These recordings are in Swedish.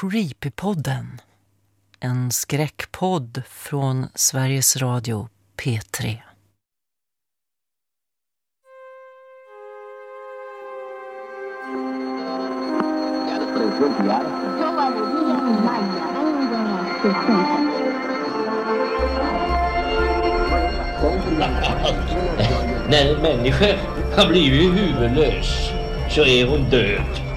Creepypodden. En skräckpodd från Sveriges Radio P3. När en människa har blivit huvudlös så är hon död.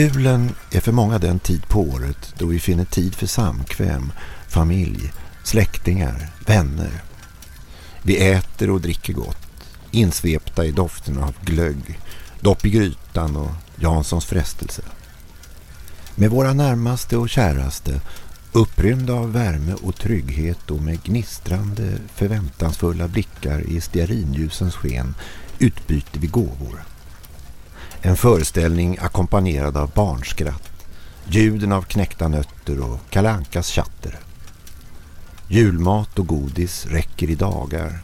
Julen är för många den tid på året då vi finner tid för samkväm, familj, släktingar, vänner. Vi äter och dricker gott, insvepta i doften av glögg, dopp i grytan och Janssons frestelse. Med våra närmaste och käraste, upprymda av värme och trygghet och med gnistrande, förväntansfulla blickar i stearinljusens sken utbyter vi gåvor. En föreställning ackompanjerad av barnskratt, ljuden av knäckta nötter och kalankas chatter. Julmat och godis räcker i dagar.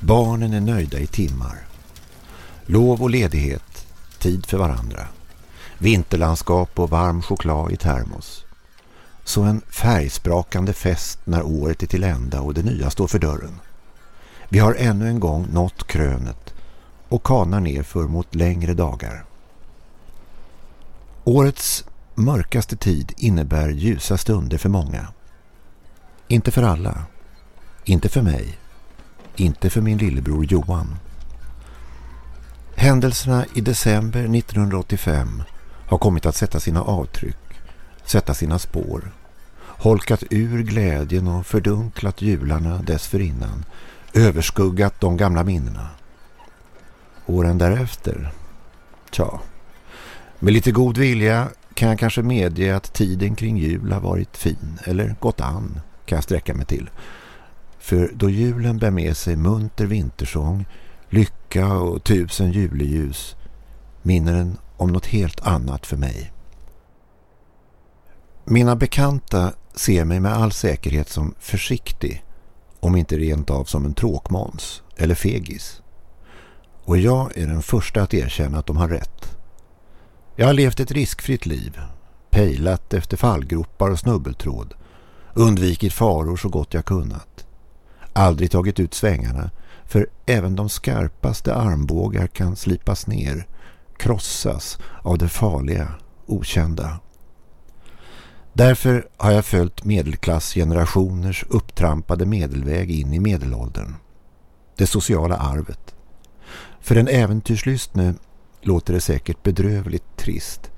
Barnen är nöjda i timmar. Lov och ledighet, tid för varandra. Vinterlandskap och varm choklad i termos. Så en färgsprakande fest när året är till ända och det nya står för dörren. Vi har ännu en gång nått krönet och kanar nerför mot längre dagar. Årets mörkaste tid innebär ljusa stunder för många. Inte för alla. Inte för mig. Inte för min lillebror Johan. Händelserna i december 1985 har kommit att sätta sina avtryck, sätta sina spår. Holkat ur glädjen och fördunklat jularna dessförinnan. Överskuggat de gamla minnena. Åren därefter, tja... Med lite god vilja kan jag kanske medge att tiden kring jul har varit fin eller gått an kan jag sträcka mig till. För då julen bär med sig munter vintersång, lycka och tusen juleljus minner den om något helt annat för mig. Mina bekanta ser mig med all säkerhet som försiktig, om inte rent av som en tråkmåns eller fegis. Och jag är den första att erkänna att de har rätt. Jag har levt ett riskfritt liv, pejlat efter fallgropar och snubbeltråd, undvikit faror så gott jag kunnat. Aldrig tagit ut svängarna, för även de skarpaste armbågar kan slipas ner, krossas av det farliga, okända. Därför har jag följt medelklassgenerationers upptrampade medelväg in i medelåldern. Det sociala arvet. För en äventyrslystne låter det säkert bedrövligt trist.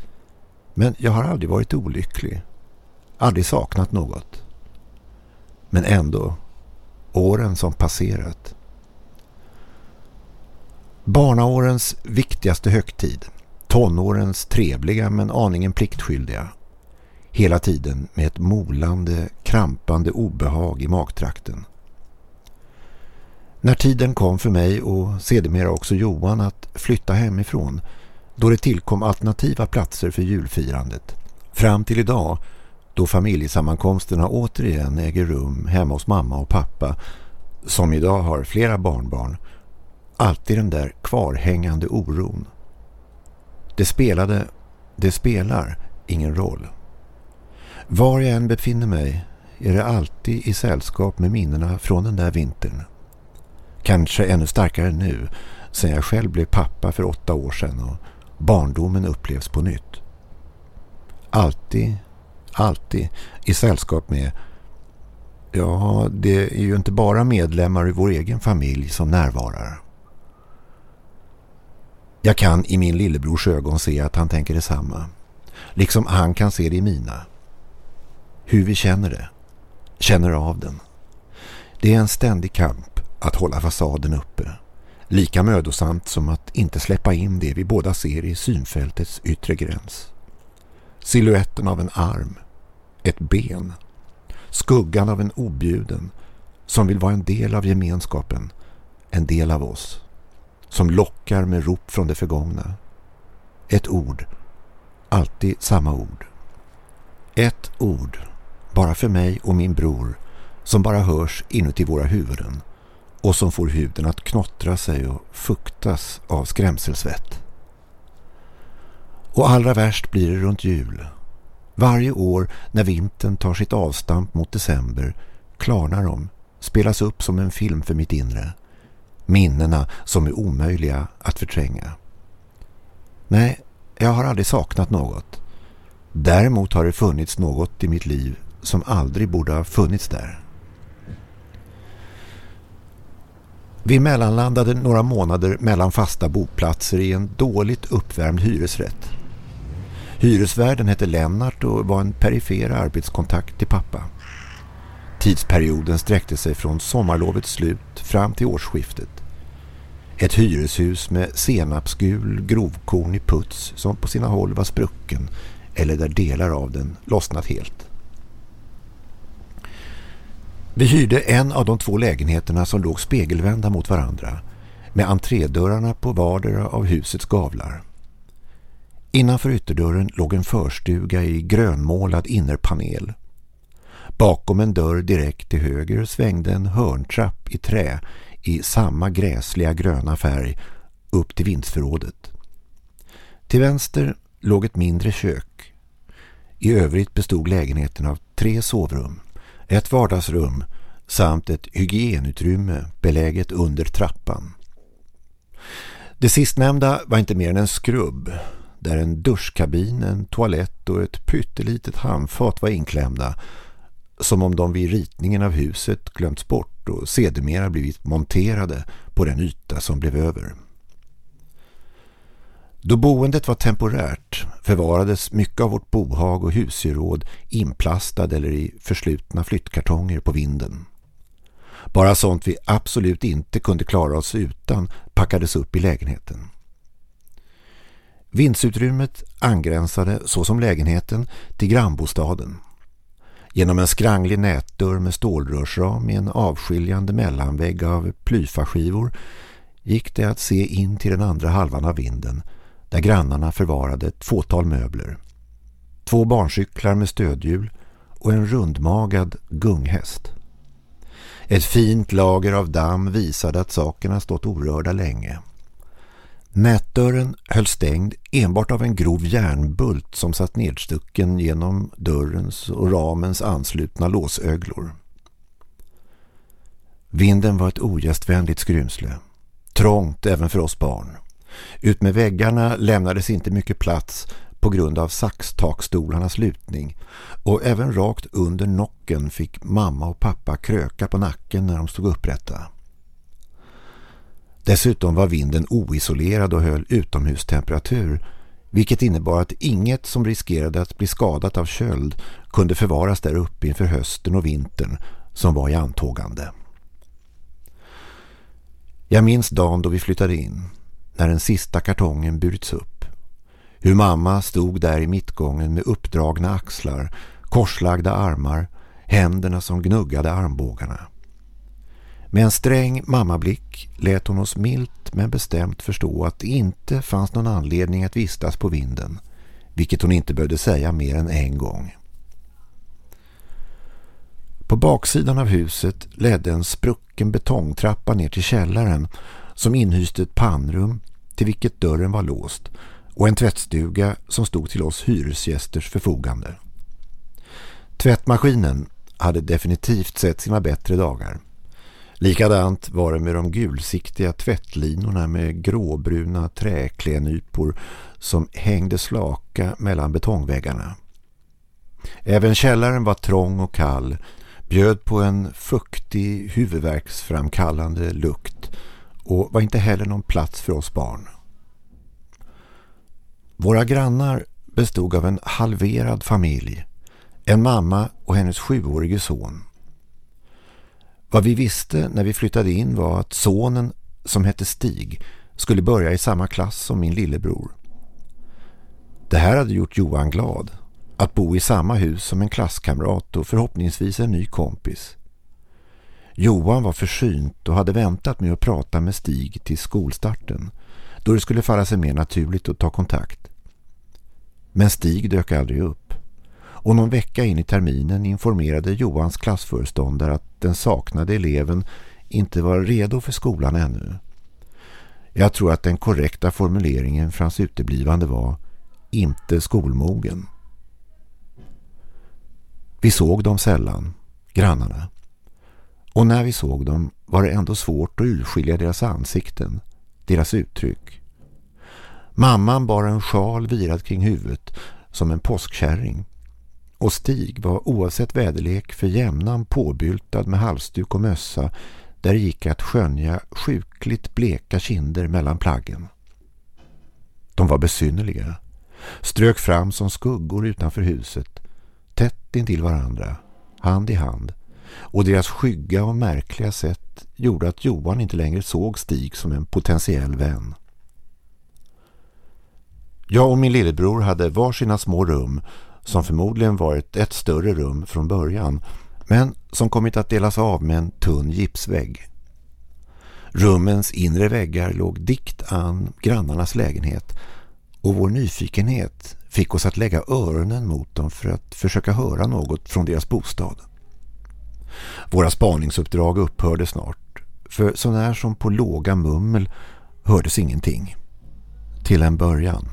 Men jag har aldrig varit olycklig. Aldrig saknat något. Men ändå, åren som passerat. Barnaårens viktigaste högtid. Tonårens trevliga men aningen pliktskyldiga. Hela tiden med ett molande, krampande obehag i magtrakten. När tiden kom för mig och sedermera också Johan att flytta hemifrån då det tillkom alternativa platser för julfirandet. Fram till idag då familjesammankomsterna återigen äger rum hemma hos mamma och pappa som idag har flera barnbarn. Alltid den där kvarhängande oron. Det spelade, det spelar ingen roll. Var jag än befinner mig är det alltid i sällskap med minnena från den där vintern. Kanske ännu starkare nu sen jag själv blev pappa för åtta år sedan och barndomen upplevs på nytt. Alltid, alltid i sällskap med Ja, det är ju inte bara medlemmar i vår egen familj som närvarar. Jag kan i min lillebrors ögon se att han tänker detsamma. Liksom han kan se det i mina. Hur vi känner det. Känner av den. Det är en ständig kamp att hålla fasaden uppe. Lika mödosamt som att inte släppa in det vi båda ser i synfältets yttre gräns. Siluetten av en arm, ett ben, skuggan av en objuden som vill vara en del av gemenskapen, en del av oss, som lockar med rop från det förgångna. Ett ord, alltid samma ord. Ett ord, bara för mig och min bror, som bara hörs inuti våra huvuden och som får huden att knottra sig och fuktas av skrämselsvett. Och allra värst blir det runt jul. Varje år när vintern tar sitt avstamp mot december klarnar de, spelas upp som en film för mitt inre. Minnena som är omöjliga att förtränga. Nej, jag har aldrig saknat något. Däremot har det funnits något i mitt liv som aldrig borde ha funnits där. Vi mellanlandade några månader mellan fasta boplatser i en dåligt uppvärmd hyresrätt. Hyresvärden hette Lennart och var en perifer arbetskontakt till pappa. Tidsperioden sträckte sig från sommarlovets slut fram till årsskiftet. Ett hyreshus med senapsgul grovkornig puts som på sina håll var sprucken eller där delar av den lossnat helt. Vi hyrde en av de två lägenheterna som låg spegelvända mot varandra med entrédörrarna på vardera av husets gavlar. Innanför ytterdörren låg en förstuga i grönmålad innerpanel. Bakom en dörr direkt till höger svängde en hörntrapp i trä i samma gräsliga gröna färg upp till vindsförrådet. Till vänster låg ett mindre kök. I övrigt bestod lägenheten av tre sovrum ett vardagsrum samt ett hygienutrymme beläget under trappan. Det sistnämnda var inte mer än en skrubb där en duschkabin, en toalett och ett pyttelitet handfat var inklämda som om de vid ritningen av huset glömts bort och sedermera blivit monterade på den yta som blev över. Då boendet var temporärt förvarades mycket av vårt bohag och husgeråd inplastad eller i förslutna flyttkartonger på vinden. Bara sånt vi absolut inte kunde klara oss utan packades upp i lägenheten. Vindsutrymmet angränsade, så som lägenheten, till grannbostaden. Genom en skranglig nätdörr med stålrörsram i en avskiljande mellanvägg av plyfaskivor gick det att se in till den andra halvan av vinden där grannarna förvarade ett fåtal möbler. Två barncyklar med stödhjul och en rundmagad gunghäst. Ett fint lager av damm visade att sakerna stått orörda länge. Nätdörren höll stängd enbart av en grov järnbult som satt nedstucken genom dörrens och ramens anslutna låsöglor. Vinden var ett ogästvänligt skrymsle. Trångt även för oss barn. Ut med väggarna lämnades inte mycket plats på grund av saxtakstolarnas lutning och även rakt under nocken fick mamma och pappa kröka på nacken när de stod upprätta. Dessutom var vinden oisolerad och höll utomhustemperatur vilket innebar att inget som riskerade att bli skadat av köld kunde förvaras där uppe inför hösten och vintern som var i antågande. Jag minns dagen då vi flyttade in när den sista kartongen burits upp. Hur mamma stod där i mittgången med uppdragna axlar, korslagda armar, händerna som gnuggade armbågarna. Med en sträng mammablick lät hon oss milt men bestämt förstå att det inte fanns någon anledning att vistas på vinden, vilket hon inte behövde säga mer än en gång. På baksidan av huset ledde en sprucken betongtrappa ner till källaren som inhyste ett pannrum till vilket dörren var låst och en tvättstuga som stod till oss hyresgästers förfogande. Tvättmaskinen hade definitivt sett sina bättre dagar. Likadant var det med de gulsiktiga tvättlinorna med gråbruna träklenypor som hängde slaka mellan betongväggarna. Även källaren var trång och kall, bjöd på en fuktig huvudvärksframkallande lukt och var inte heller någon plats för oss barn. Våra grannar bestod av en halverad familj, en mamma och hennes sjuårige son. Vad vi visste när vi flyttade in var att sonen som hette Stig, skulle börja i samma klass som min lillebror. Det här hade gjort Johan glad. Att bo i samma hus som en klasskamrat och förhoppningsvis en ny kompis. Johan var försynt och hade väntat med att prata med Stig till skolstarten då det skulle falla sig mer naturligt att ta kontakt. Men Stig dök aldrig upp. Och någon vecka in i terminen informerade Johans klassföreståndare att den saknade eleven inte var redo för skolan ännu. Jag tror att den korrekta formuleringen för hans uteblivande var inte skolmogen. Vi såg dem sällan, grannarna. Och när vi såg dem var det ändå svårt att urskilja deras ansikten, deras uttryck. Mamman bar en sjal virad kring huvudet som en påskkärring. Och Stig var oavsett väderlek för jämnan påbyltad med halsduk och mössa där det gick att skönja sjukligt bleka kinder mellan plaggen. De var besynnerliga. Strök fram som skuggor utanför huset, tätt intill varandra, hand i hand. Och deras skygga och märkliga sätt gjorde att Johan inte längre såg Stig som en potentiell vän. Jag och min lillebror hade varsina små rum som förmodligen varit ett större rum från början men som kommit att delas av med en tunn gipsvägg. Rummens inre väggar låg dikt an grannarnas lägenhet och vår nyfikenhet fick oss att lägga öronen mot dem för att försöka höra något från deras bostad. Våra spaningsuppdrag upphörde snart för sånär som på låga mummel hördes ingenting. Till en början.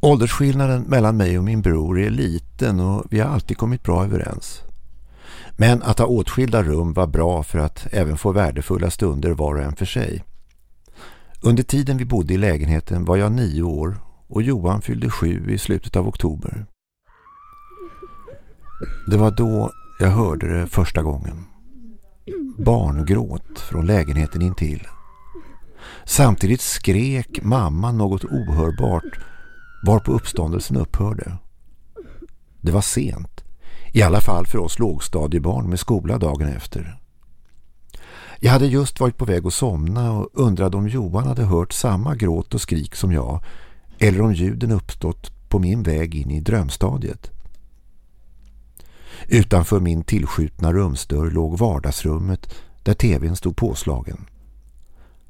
Åldersskillnaden mellan mig och min bror är liten och vi har alltid kommit bra överens. Men att ha åtskilda rum var bra för att även få värdefulla stunder var och en för sig. Under tiden vi bodde i lägenheten var jag nio år och Johan fyllde sju i slutet av oktober. Det var då jag hörde det första gången. Barngråt från lägenheten intill. Samtidigt skrek mamma något ohörbart varpå uppståndelsen upphörde. Det var sent, i alla fall för oss lågstadiebarn med skola dagen efter. Jag hade just varit på väg att somna och undrade om Johan hade hört samma gråt och skrik som jag eller om ljuden uppstått på min väg in i drömstadiet. Utanför min tillskjutna rumsdörr låg vardagsrummet där tvn stod påslagen.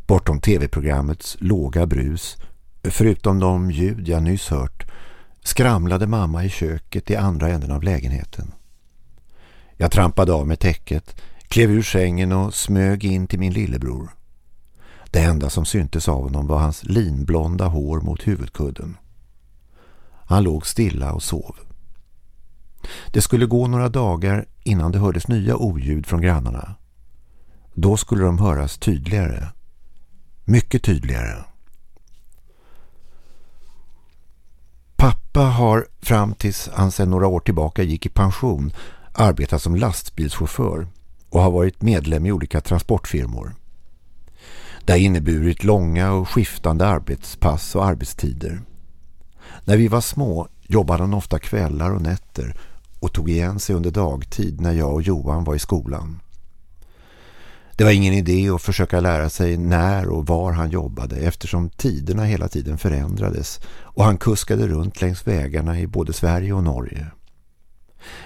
Bortom tv-programmets låga brus Förutom de ljud jag nyss hört skramlade mamma i köket i andra änden av lägenheten. Jag trampade av med täcket, klev ur sängen och smög in till min lillebror. Det enda som syntes av honom var hans linblonda hår mot huvudkudden. Han låg stilla och sov. Det skulle gå några dagar innan det hördes nya oljud från grannarna. Då skulle de höras tydligare. Mycket tydligare. Pappa har fram tills han sedan några år tillbaka gick i pension arbetat som lastbilschaufför och har varit medlem i olika transportfirmor. Det har inneburit långa och skiftande arbetspass och arbetstider. När vi var små jobbade han ofta kvällar och nätter och tog igen sig under dagtid när jag och Johan var i skolan. Det var ingen idé att försöka lära sig när och var han jobbade eftersom tiderna hela tiden förändrades och han kuskade runt längs vägarna i både Sverige och Norge.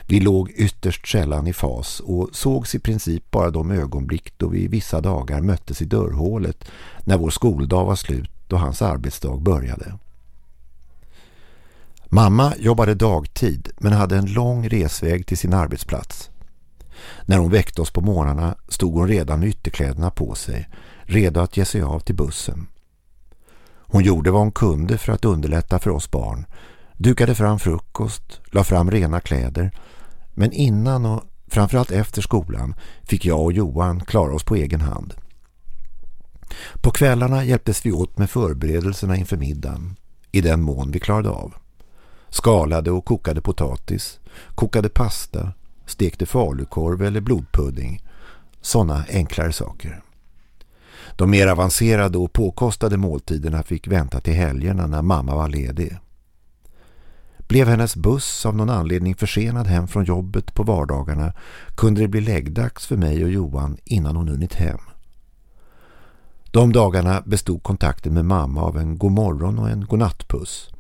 Vi låg ytterst sällan i fas och sågs i princip bara de ögonblick då vi vissa dagar möttes i dörrhålet när vår skoldag var slut och hans arbetsdag började. Mamma jobbade dagtid men hade en lång resväg till sin arbetsplats. När hon väckte oss på morgnarna stod hon redan med ytterkläderna på sig, redo att ge sig av till bussen. Hon gjorde vad hon kunde för att underlätta för oss barn, dukade fram frukost, la fram rena kläder, men innan och framförallt efter skolan fick jag och Johan klara oss på egen hand. På kvällarna hjälptes vi åt med förberedelserna inför middagen, i den mån vi klarade av. Skalade och kokade potatis, kokade pasta, stekte falukorv eller blodpudding. Sådana enklare saker. De mer avancerade och påkostade måltiderna fick vänta till helgerna när mamma var ledig. Blev hennes buss av någon anledning försenad hem från jobbet på vardagarna kunde det bli läggdags för mig och Johan innan hon hunnit hem. De dagarna bestod kontakten med mamma av en god morgon och en godnattpuss.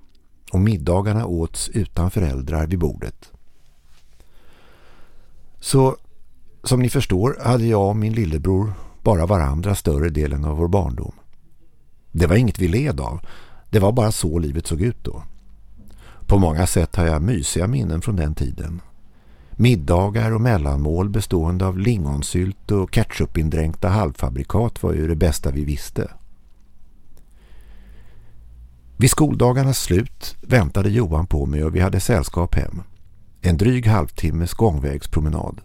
Och middagarna åts utan föräldrar vid bordet. Så som ni förstår hade jag och min lillebror bara varandra större delen av vår barndom. Det var inget vi led av. Det var bara så livet såg ut då. På många sätt har jag mysiga minnen från den tiden. Middagar och mellanmål bestående av lingonsylt och ketchupindränkta halvfabrikat var ju det bästa vi visste. Vid skoldagarnas slut väntade Johan på mig och vi hade sällskap hem. En dryg halvtimmes gångvägspromenad.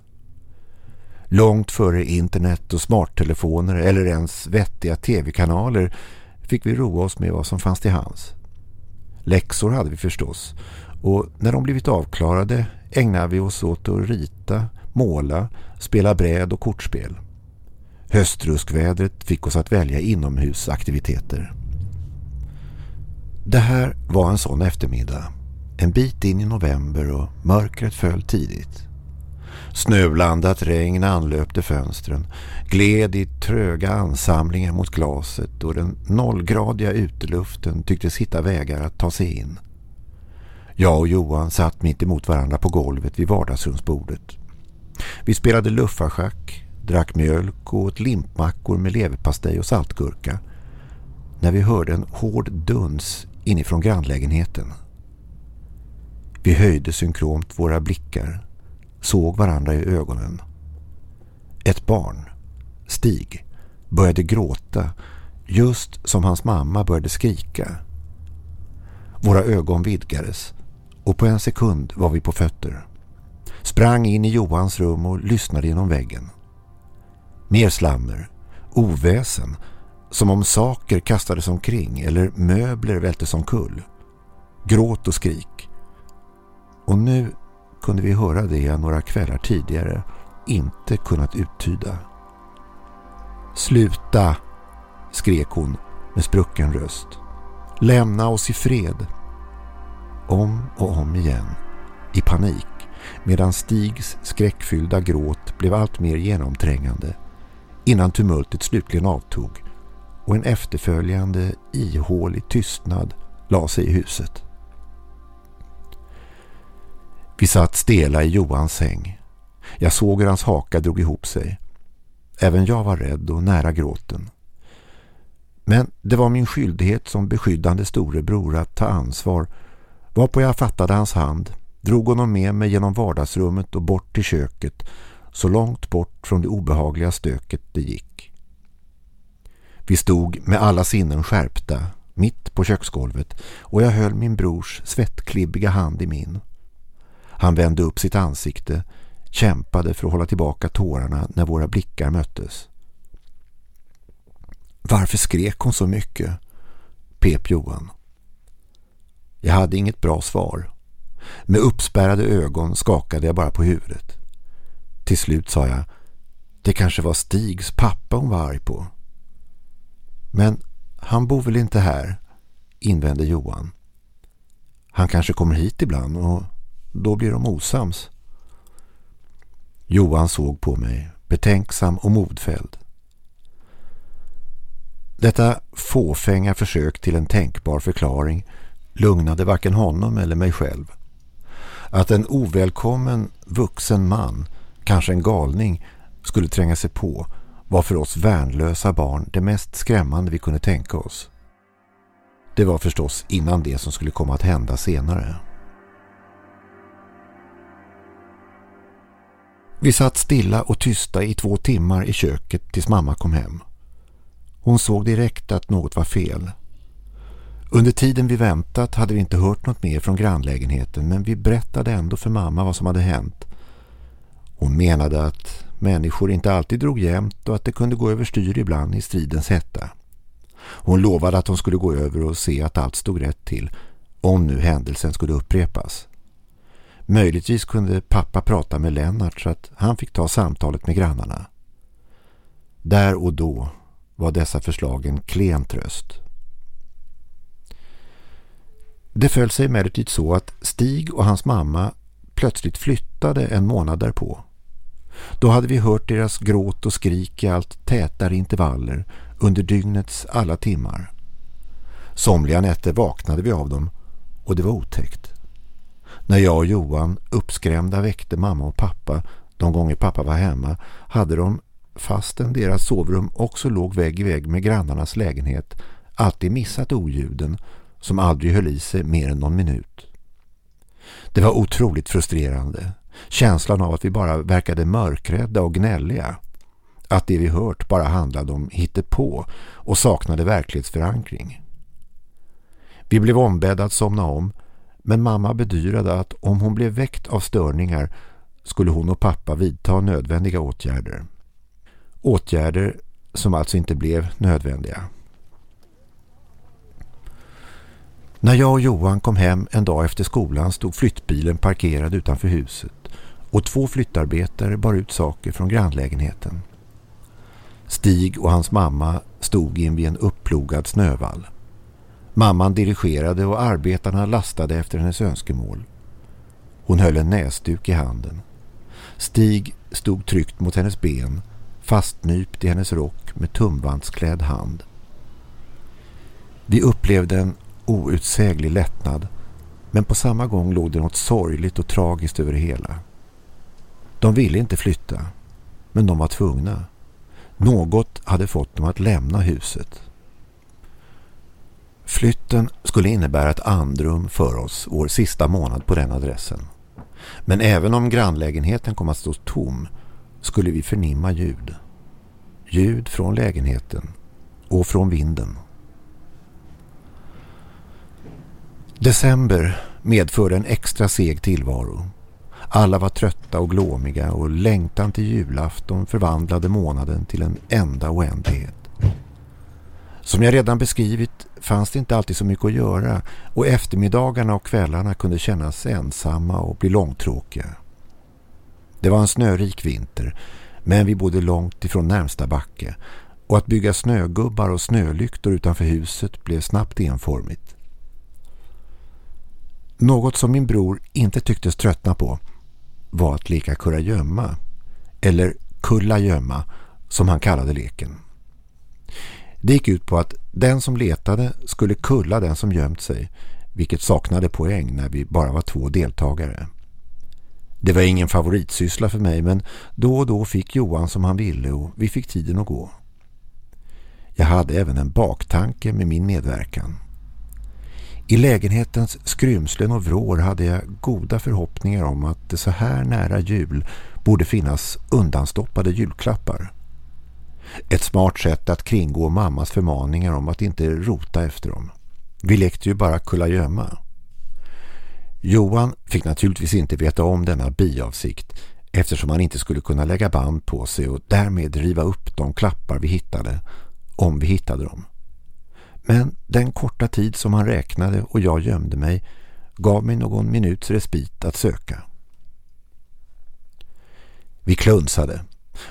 Långt före internet och smarttelefoner eller ens vettiga tv-kanaler fick vi roa oss med vad som fanns till hands. Läxor hade vi förstås och när de blivit avklarade ägnade vi oss åt att rita, måla, spela bräd och kortspel. Höstruskvädret fick oss att välja inomhusaktiviteter. Det här var en sån eftermiddag. En bit in i november och mörkret föll tidigt. Snöblandat regn anlöpte fönstren, gled i tröga ansamlingar mot glaset och den nollgradiga uteluften tycktes hitta vägar att ta sig in. Jag och Johan satt mitt emot varandra på golvet vid vardagsrumsbordet. Vi spelade luffarschack, drack mjölk och åt limpmackor med leverpastej och saltgurka när vi hörde en hård duns inifrån grannlägenheten. Vi höjde synkront våra blickar såg varandra i ögonen. Ett barn, Stig, började gråta just som hans mamma började skrika. Våra ögon vidgades och på en sekund var vi på fötter. Sprang in i Johans rum och lyssnade genom väggen. Mer slammer, oväsen, som om saker kastades omkring eller möbler vältes omkull. Gråt och skrik. Och nu kunde vi höra det jag några kvällar tidigare inte kunnat uttyda. Sluta, skrek hon med sprucken röst. Lämna oss i fred. Om och om igen, i panik, medan Stigs skräckfyllda gråt blev allt mer genomträngande innan tumultet slutligen avtog och en efterföljande ihålig tystnad la sig i huset. Vi satt stela i Johans säng. Jag såg hur hans haka drog ihop sig. Även jag var rädd och nära gråten. Men det var min skyldighet som beskyddande storebror att ta ansvar varpå jag fattade hans hand, drog honom med mig genom vardagsrummet och bort till köket så långt bort från det obehagliga stöket det gick. Vi stod med alla sinnen skärpta mitt på köksgolvet och jag höll min brors svettklibbiga hand i min. Han vände upp sitt ansikte, kämpade för att hålla tillbaka tårarna när våra blickar möttes. Varför skrek hon så mycket? pep Johan. Jag hade inget bra svar. Med uppspärrade ögon skakade jag bara på huvudet. Till slut sa jag, det kanske var Stigs pappa hon var arg på. Men han bor väl inte här, invände Johan. Han kanske kommer hit ibland och då blir de osams. Johan såg på mig, betänksam och modfälld. Detta fåfänga försök till en tänkbar förklaring lugnade varken honom eller mig själv. Att en ovälkommen vuxen man, kanske en galning, skulle tränga sig på var för oss värnlösa barn det mest skrämmande vi kunde tänka oss. Det var förstås innan det som skulle komma att hända senare. Vi satt stilla och tysta i två timmar i köket tills mamma kom hem. Hon såg direkt att något var fel. Under tiden vi väntat hade vi inte hört något mer från grannlägenheten men vi berättade ändå för mamma vad som hade hänt. Hon menade att människor inte alltid drog jämnt och att det kunde gå över styr ibland i stridens hetta. Hon lovade att hon skulle gå över och se att allt stod rätt till om nu händelsen skulle upprepas. Möjligtvis kunde pappa prata med Lennart så att han fick ta samtalet med grannarna. Där och då var dessa förslag en klen tröst. Det föll sig emellertid så att Stig och hans mamma plötsligt flyttade en månad därpå. Då hade vi hört deras gråt och skrik i allt tätare intervaller under dygnets alla timmar. Somliga nätter vaknade vi av dem och det var otäckt. När jag och Johan uppskrämda väckte mamma och pappa de gånger pappa var hemma hade de, fastän deras sovrum också låg vägg i vägg med grannarnas lägenhet, alltid missat oljuden som aldrig höll i sig mer än någon minut. Det var otroligt frustrerande. Känslan av att vi bara verkade mörkrädda och gnälliga. Att det vi hört bara handlade om hittepå och saknade verklighetsförankring. Vi blev ombedda att somna om men mamma bedyrade att om hon blev väckt av störningar skulle hon och pappa vidta nödvändiga åtgärder. Åtgärder som alltså inte blev nödvändiga. När jag och Johan kom hem en dag efter skolan stod flyttbilen parkerad utanför huset och två flyttarbetare bar ut saker från grannlägenheten. Stig och hans mamma stod invid en upplogad snövall. Mamman dirigerade och arbetarna lastade efter hennes önskemål. Hon höll en näsduk i handen. Stig stod tryckt mot hennes ben, fastnypt i hennes rock med tumvandsklädd hand. Vi upplevde en outsäglig lättnad men på samma gång låg det något sorgligt och tragiskt över det hela. De ville inte flytta, men de var tvungna. Något hade fått dem att lämna huset. Flytten skulle innebära ett andrum för oss vår sista månad på den adressen. Men även om grannlägenheten kom att stå tom skulle vi förnimma ljud. Ljud från lägenheten och från vinden. December medförde en extra seg tillvaro. Alla var trötta och glåmiga och längtan till julafton förvandlade månaden till en enda oändlighet. Som jag redan beskrivit fanns det inte alltid så mycket att göra och eftermiddagarna och kvällarna kunde kännas ensamma och bli långtråkiga. Det var en snörik vinter men vi bodde långt ifrån närmsta backe och att bygga snögubbar och snölyktor utanför huset blev snabbt enformigt. Något som min bror inte tycktes tröttna på var att leka kurragömma eller kulla gömma som han kallade leken. Det gick ut på att den som letade skulle kulla den som gömt sig, vilket saknade poäng när vi bara var två deltagare. Det var ingen favoritsyssla för mig men då och då fick Johan som han ville och vi fick tiden att gå. Jag hade även en baktanke med min medverkan. I lägenhetens skrymslen och vrår hade jag goda förhoppningar om att det så här nära jul borde finnas undanstoppade julklappar. Ett smart sätt att kringgå mammas förmaningar om att inte rota efter dem. Vi lekte ju bara kulla gömma. Johan fick naturligtvis inte veta om denna biavsikt eftersom han inte skulle kunna lägga band på sig och därmed riva upp de klappar vi hittade om vi hittade dem. Men den korta tid som han räknade och jag gömde mig gav mig någon minuts respit att söka. Vi klunsade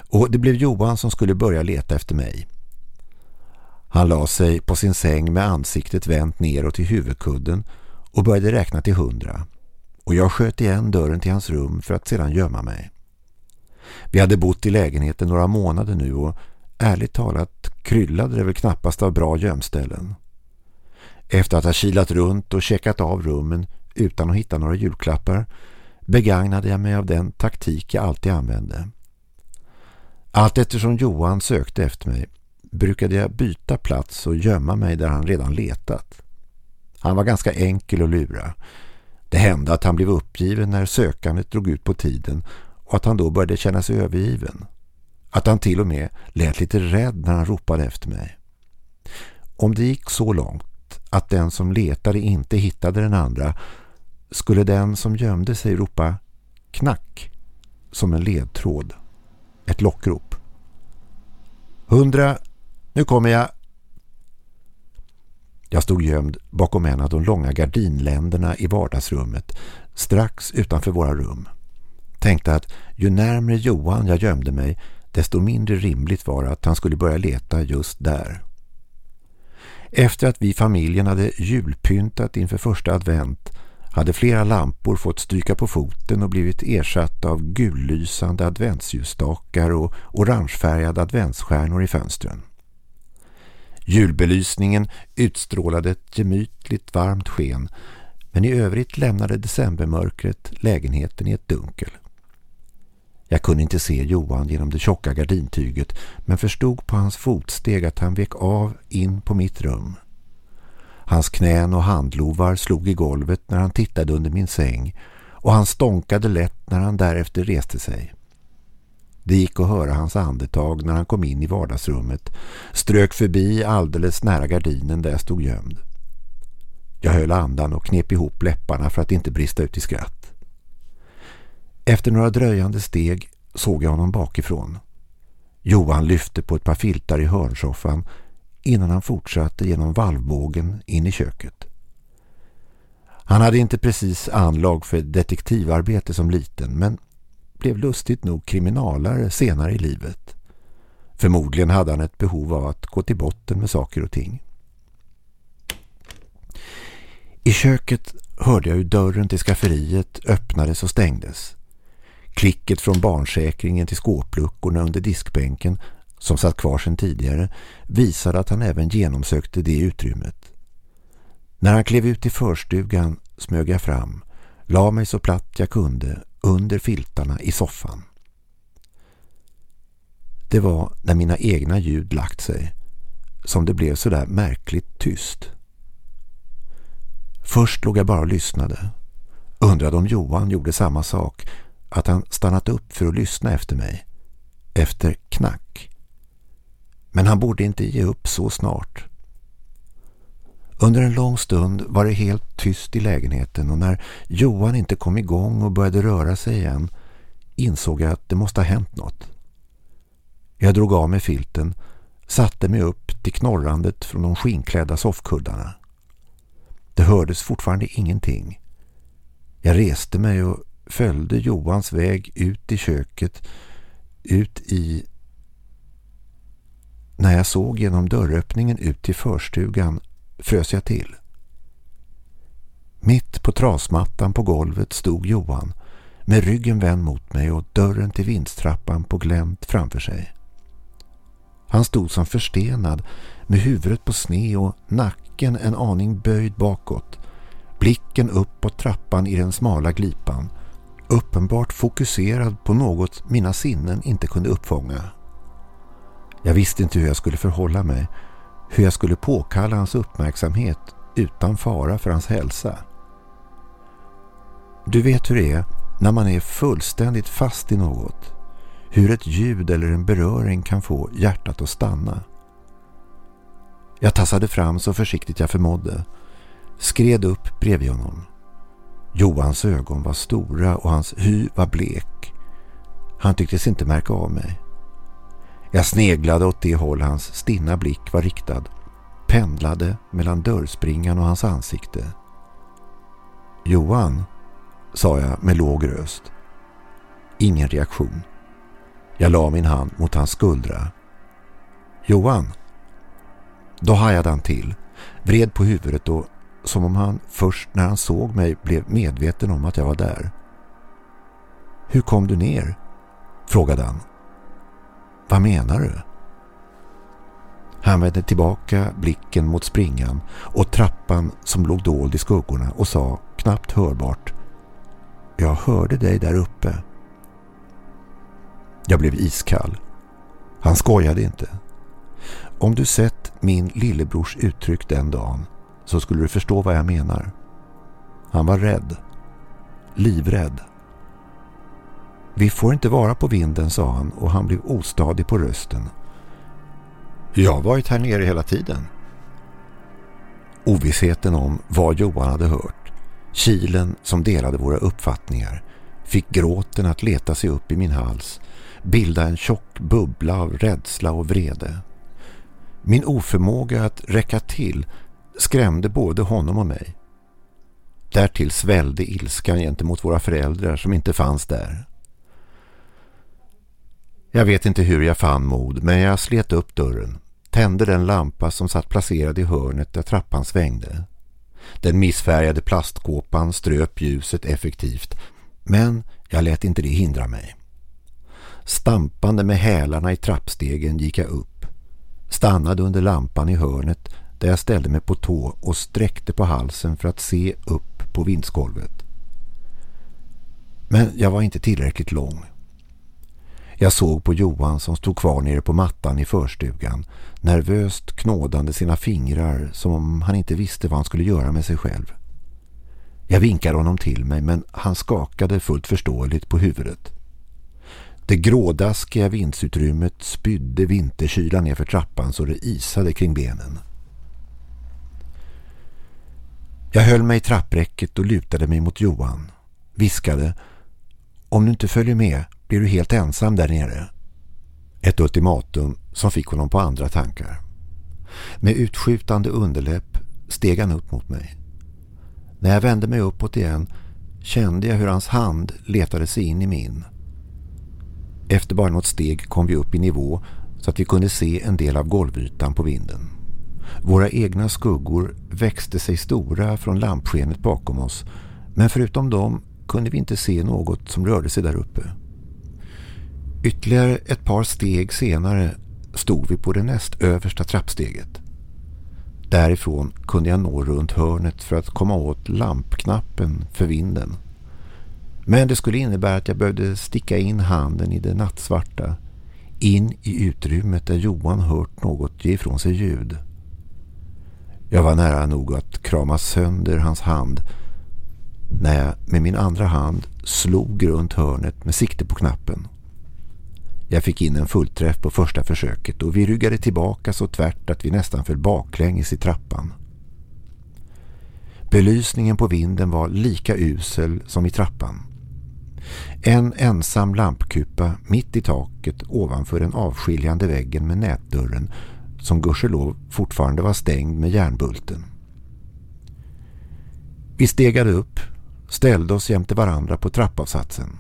och det blev Johan som skulle börja leta efter mig. Han la sig på sin säng med ansiktet vänt neråt i huvudkudden och började räkna till hundra. Och jag sköt igen dörren till hans rum för att sedan gömma mig. Vi hade bott i lägenheten några månader nu och ärligt talat kryllade det väl knappast av bra gömställen. Efter att ha kilat runt och checkat av rummen utan att hitta några julklappar begagnade jag mig av den taktik jag alltid använde. Allt eftersom Johan sökte efter mig brukade jag byta plats och gömma mig där han redan letat. Han var ganska enkel att lura. Det hände att han blev uppgiven när sökandet drog ut på tiden och att han då började känna sig övergiven. Att han till och med lät lite rädd när han ropade efter mig. Om det gick så långt att den som letade inte hittade den andra skulle den som gömde sig ropa knack som en ledtråd. Ett lockrop. Hundra, nu kommer jag. Jag stod gömd bakom en av de långa gardinländerna i vardagsrummet strax utanför våra rum. Tänkte att ju närmre Johan jag gömde mig desto mindre rimligt var att han skulle börja leta just där. Efter att vi familjen hade julpyntat inför första advent hade flera lampor fått stryka på foten och blivit ersatta av gullysande adventsljusstakar och orangefärgade adventsstjärnor i fönstren. Julbelysningen utstrålade ett gemytligt varmt sken men i övrigt lämnade decembermörkret lägenheten i ett dunkel. Jag kunde inte se Johan genom det tjocka gardintyget men förstod på hans fotsteg att han vek av in på mitt rum. Hans knän och handlovar slog i golvet när han tittade under min säng och han stånkade lätt när han därefter reste sig. Det gick att höra hans andetag när han kom in i vardagsrummet, strök förbi alldeles nära gardinen där jag stod gömd. Jag höll andan och knep ihop läpparna för att inte brista ut i skratt. Efter några dröjande steg såg jag honom bakifrån. Johan lyfte på ett par filtar i hörnsoffan innan han fortsatte genom valvbågen in i köket. Han hade inte precis anlag för detektivarbete som liten men blev lustigt nog kriminalare senare i livet. Förmodligen hade han ett behov av att gå till botten med saker och ting. I köket hörde jag hur dörren till skafferiet öppnades och stängdes. Klicket från barnsäkringen till skåpluckorna under diskbänken som satt kvar sedan tidigare visade att han även genomsökte det utrymmet. När han klev ut i förstugan smög jag fram, la mig så platt jag kunde under filtarna i soffan. Det var när mina egna ljud lagt sig som det blev så där märkligt tyst. Först låg jag bara och lyssnade. Undrade om Johan gjorde samma sak, att han stannat upp för att lyssna efter mig. Efter knack. Men han borde inte ge upp så snart. Under en lång stund var det helt tyst i lägenheten och när Johan inte kom igång och började röra sig igen insåg jag att det måste ha hänt något. Jag drog av mig filten, satte mig upp till knorrandet från de skinklädda soffkuddarna. Det hördes fortfarande ingenting. Jag reste mig och följde Johans väg ut i köket, ut i... När jag såg genom dörröppningen ut till förstugan frös jag till. Mitt på trasmattan på golvet stod Johan med ryggen vänd mot mig och dörren till vindstrappan på glänt framför sig. Han stod som förstenad med huvudet på sne och nacken en aning böjd bakåt. Blicken upp på trappan i den smala glipan. Uppenbart fokuserad på något mina sinnen inte kunde uppfånga. Jag visste inte hur jag skulle förhålla mig hur jag skulle påkalla hans uppmärksamhet utan fara för hans hälsa. Du vet hur det är när man är fullständigt fast i något. Hur ett ljud eller en beröring kan få hjärtat att stanna. Jag tassade fram så försiktigt jag förmådde. Skred upp bredvid honom. Johans ögon var stora och hans hy var blek. Han tycktes inte märka av mig. Jag sneglade åt det håll hans stinna blick var riktad, pendlade mellan dörrspringan och hans ansikte. Johan, sa jag med låg röst. Ingen reaktion. Jag la min hand mot hans skuldra. Johan. Då hajade han till, vred på huvudet och som om han först när han såg mig blev medveten om att jag var där. Hur kom du ner? frågade han. Vad menar du? Han vände tillbaka blicken mot springan och trappan som låg dold i skuggorna och sa knappt hörbart Jag hörde dig där uppe. Jag blev iskall. Han skojade inte. Om du sett min lillebrors uttryck den dagen så skulle du förstå vad jag menar. Han var rädd. Livrädd. Vi får inte vara på vinden, sa han och han blev ostadig på rösten. Jag har varit här nere hela tiden. Ovissheten om vad Johan hade hört, kilen som delade våra uppfattningar, fick gråten att leta sig upp i min hals, bilda en tjock bubbla av rädsla och vrede. Min oförmåga att räcka till skrämde både honom och mig. Därtill svällde ilskan gentemot våra föräldrar som inte fanns där. Jag vet inte hur jag fann mod men jag slet upp dörren, tände den lampa som satt placerad i hörnet där trappan svängde. Den missfärgade plastkåpan ströp ljuset effektivt men jag lät inte det hindra mig. Stampande med hälarna i trappstegen gick jag upp. Stannade under lampan i hörnet där jag ställde mig på tå och sträckte på halsen för att se upp på vindskolvet. Men jag var inte tillräckligt lång. Jag såg på Johan som stod kvar nere på mattan i förstugan, nervöst knådande sina fingrar som om han inte visste vad han skulle göra med sig själv. Jag vinkade honom till mig men han skakade fullt förståeligt på huvudet. Det grådaskiga vindsutrymmet spydde vinterkyla ner för trappan så det isade kring benen. Jag höll mig i trappräcket och lutade mig mot Johan. Viskade, om du inte följer med blir du helt ensam där nere. Ett ultimatum som fick honom på andra tankar. Med utskjutande underläpp steg han upp mot mig. När jag vände mig uppåt igen kände jag hur hans hand letade sig in i min. Efter bara något steg kom vi upp i nivå så att vi kunde se en del av golvytan på vinden. Våra egna skuggor växte sig stora från lampskenet bakom oss men förutom dem kunde vi inte se något som rörde sig där uppe. Ytterligare ett par steg senare stod vi på det näst översta trappsteget. Därifrån kunde jag nå runt hörnet för att komma åt lampknappen för vinden. Men det skulle innebära att jag behövde sticka in handen i det nattsvarta, in i utrymmet där Johan hört något ge ifrån sig ljud. Jag var nära nog att krama sönder hans hand när jag med min andra hand slog runt hörnet med sikte på knappen. Jag fick in en fullträff på första försöket och vi ryggade tillbaka så tvärt att vi nästan föll baklänges i trappan. Belysningen på vinden var lika usel som i trappan. En ensam lampkupa mitt i taket ovanför den avskiljande väggen med nätdörren som gudskelov fortfarande var stängd med järnbulten. Vi stegade upp, ställde oss jämte varandra på trappavsatsen.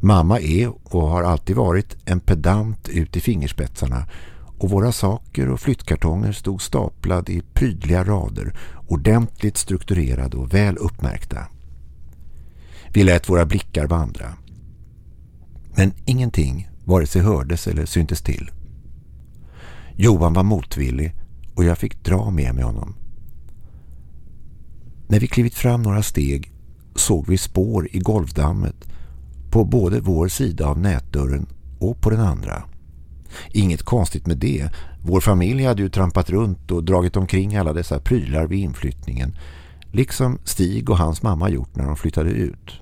Mamma är och har alltid varit en pedant ut i fingerspetsarna och våra saker och flyttkartonger stod staplade i prydliga rader, ordentligt strukturerade och väl uppmärkta. Vi lät våra blickar vandra. Men ingenting vare sig hördes eller syntes till. Johan var motvillig och jag fick dra med mig honom. När vi klivit fram några steg såg vi spår i golvdammet på både vår sida av nätdörren och på den andra. Inget konstigt med det. Vår familj hade ju trampat runt och dragit omkring alla dessa prylar vid inflyttningen. Liksom Stig och hans mamma gjort när de flyttade ut.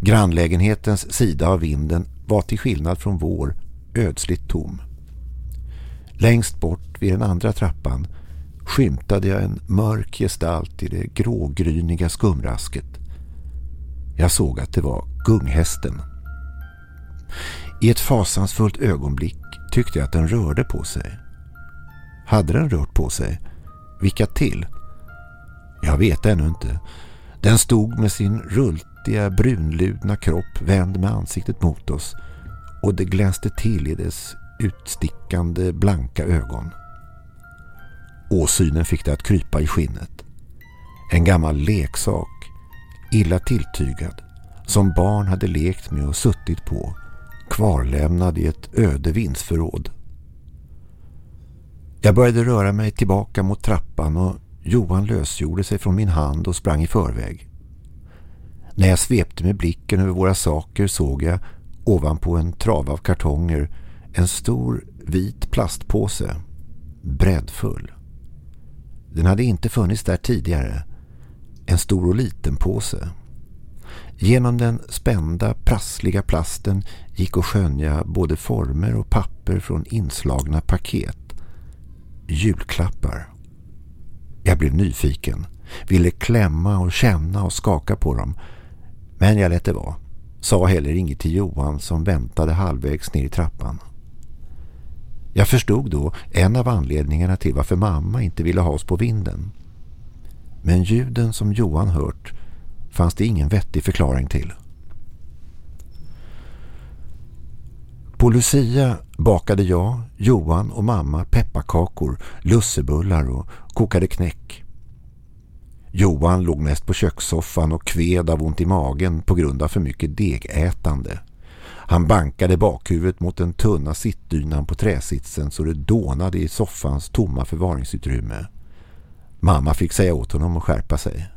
Grannlägenhetens sida av vinden var till skillnad från vår ödsligt tom. Längst bort vid den andra trappan skymtade jag en mörk gestalt i det grågryniga skumrasket. Jag såg att det var gunghästen. I ett fasansfullt ögonblick tyckte jag att den rörde på sig. Hade den rört på sig? Vilka till? Jag vet ännu inte. Den stod med sin rultiga, brunludna kropp vänd med ansiktet mot oss och det glänste till i dess utstickande blanka ögon. Åsynen fick det att krypa i skinnet. En gammal leksak illa tilltygad, som barn hade lekt med och suttit på, kvarlämnad i ett öde vindsförråd. Jag började röra mig tillbaka mot trappan och Johan lösgjorde sig från min hand och sprang i förväg. När jag svepte med blicken över våra saker såg jag ovanpå en trav av kartonger en stor vit plastpåse, breddfull. Den hade inte funnits där tidigare en stor och liten påse. Genom den spända, prassliga plasten gick att skönja både former och papper från inslagna paket. Julklappar. Jag blev nyfiken, ville klämma och känna och skaka på dem. Men jag lät det vara. Sa heller inget till Johan som väntade halvvägs ner i trappan. Jag förstod då en av anledningarna till varför mamma inte ville ha oss på vinden. Men ljuden som Johan hört fanns det ingen vettig förklaring till. På Lucia bakade jag, Johan och mamma pepparkakor, lussebullar och kokade knäck. Johan låg mest på kökssoffan och kved av ont i magen på grund av för mycket degätande. Han bankade bakhuvudet mot den tunna sittdynan på träsitsen så det dånade i soffans tomma förvaringsutrymme. Mamma fick säga åt honom att skärpa sig.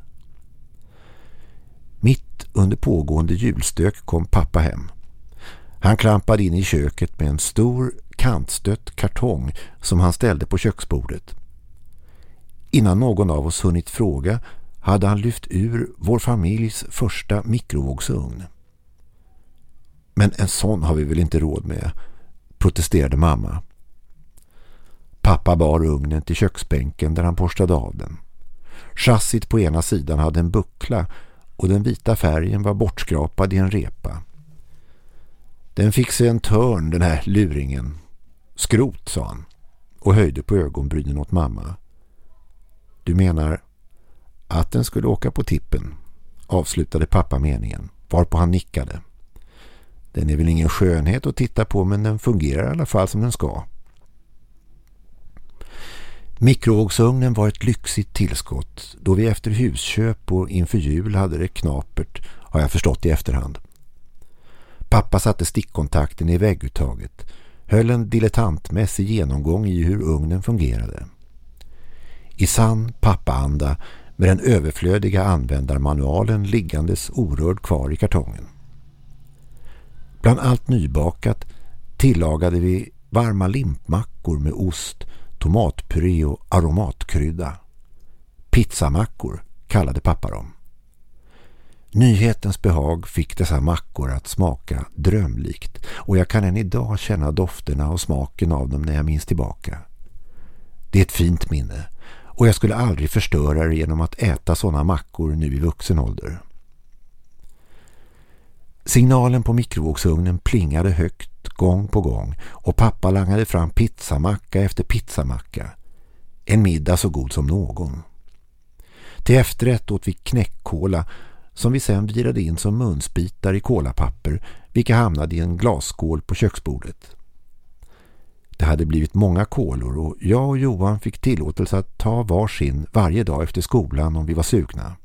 Mitt under pågående julstök kom pappa hem. Han klampade in i köket med en stor kantstött kartong som han ställde på köksbordet. Innan någon av oss hunnit fråga hade han lyft ur vår familjs första mikrovågsugn. Men en sån har vi väl inte råd med, protesterade mamma. Pappa bar ugnen till köksbänken där han borstade av den. Chassit på ena sidan hade en buckla och den vita färgen var bortskrapad i en repa. Den fick sig en törn, den här luringen. Skrot, sa han och höjde på ögonbrynen åt mamma. Du menar att den skulle åka på tippen, avslutade pappa meningen, varpå han nickade. Den är väl ingen skönhet att titta på men den fungerar i alla fall som den ska. Mikrovågsugnen var ett lyxigt tillskott då vi efter husköp och inför jul hade det knapert har jag förstått i efterhand. Pappa satte stickkontakten i vägguttaget, höll en dilettantmässig genomgång i hur ugnen fungerade. I sann pappaanda med den överflödiga användarmanualen liggandes orörd kvar i kartongen. Bland allt nybakat tillagade vi varma limpmackor med ost, tomatpuré och aromatkrydda. Pizzamackor kallade pappa dem. Nyhetens behag fick dessa mackor att smaka drömlikt och jag kan än idag känna dofterna och smaken av dem när jag minns tillbaka. Det är ett fint minne och jag skulle aldrig förstöra det genom att äta sådana mackor nu i vuxen ålder. Signalen på mikrovågsugnen plingade högt gång på gång och pappa langade fram pizzamacka efter pizzamacka. En middag så god som någon. Till efterrätt åt vi knäckkola som vi sen virade in som munsbitar i kolapapper vilka hamnade i en glasskål på köksbordet. Det hade blivit många kolor och jag och Johan fick tillåtelse att ta varsin varje dag efter skolan om vi var sugna.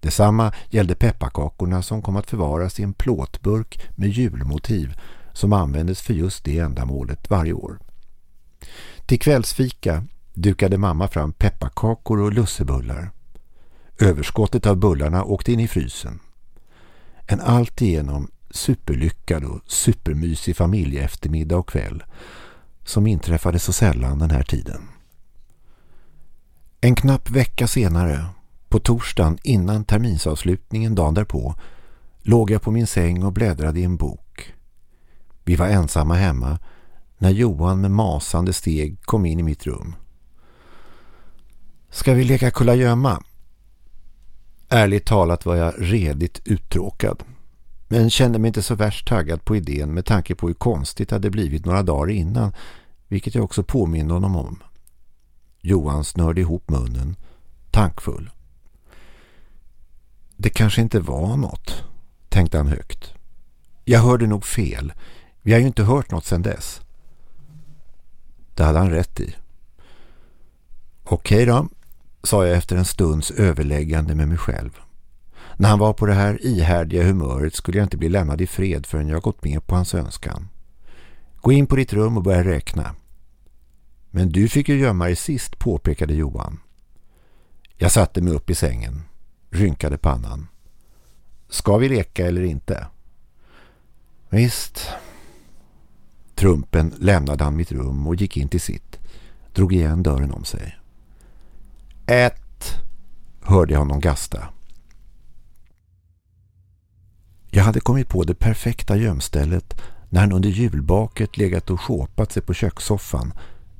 Detsamma gällde pepparkakorna som kom att förvaras i en plåtburk med julmotiv som användes för just det ändamålet varje år. Till kvällsfika dukade mamma fram pepparkakor och lussebullar. Överskottet av bullarna åkte in i frysen. En alltigenom superlyckad och supermysig familjeeftermiddag och kväll som inträffade så sällan den här tiden. En knapp vecka senare, på torsdagen innan terminsavslutningen dagen därpå, låg jag på min säng och bläddrade i en bok. Vi var ensamma hemma när Johan med masande steg kom in i mitt rum. Ska vi leka kulla gömma? Ärligt talat var jag redigt uttråkad. Men kände mig inte så värst taggad på idén med tanke på hur konstigt det hade blivit några dagar innan, vilket jag också påminner honom om. Johan snörde ihop munnen, tankfull. Det kanske inte var något, tänkte han högt. Jag hörde nog fel. Vi har ju inte hört något sedan dess. Det hade han rätt i. Okej då, sa jag efter en stunds överläggande med mig själv. När han var på det här ihärdiga humöret skulle jag inte bli lämnad i fred förrän jag gått med på hans önskan. Gå in på ditt rum och börja räkna. Men du fick ju gömma dig sist, påpekade Johan. Jag satte mig upp i sängen, rynkade pannan. Ska vi leka eller inte? Visst. Trumpen lämnade han mitt rum och gick in till sitt. Drog igen dörren om sig. Ett, hörde jag honom gasta. Jag hade kommit på det perfekta gömstället när han under julbaket legat och sjåpat sig på kökssoffan,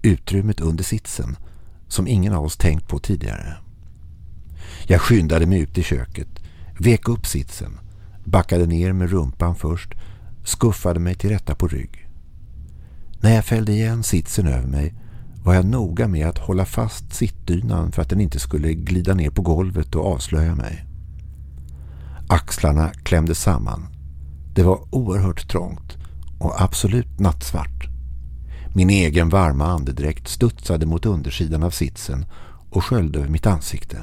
utrymmet under sitsen, som ingen av oss tänkt på tidigare. Jag skyndade mig ut i köket, vek upp sitsen, backade ner med rumpan först, skuffade mig till rätta på rygg. När jag fällde igen sitsen över mig var jag noga med att hålla fast sittdynan för att den inte skulle glida ner på golvet och avslöja mig. Axlarna klämde samman. Det var oerhört trångt och absolut nattsvart. Min egen varma andedräkt studsade mot undersidan av sitsen och sköljde över mitt ansikte.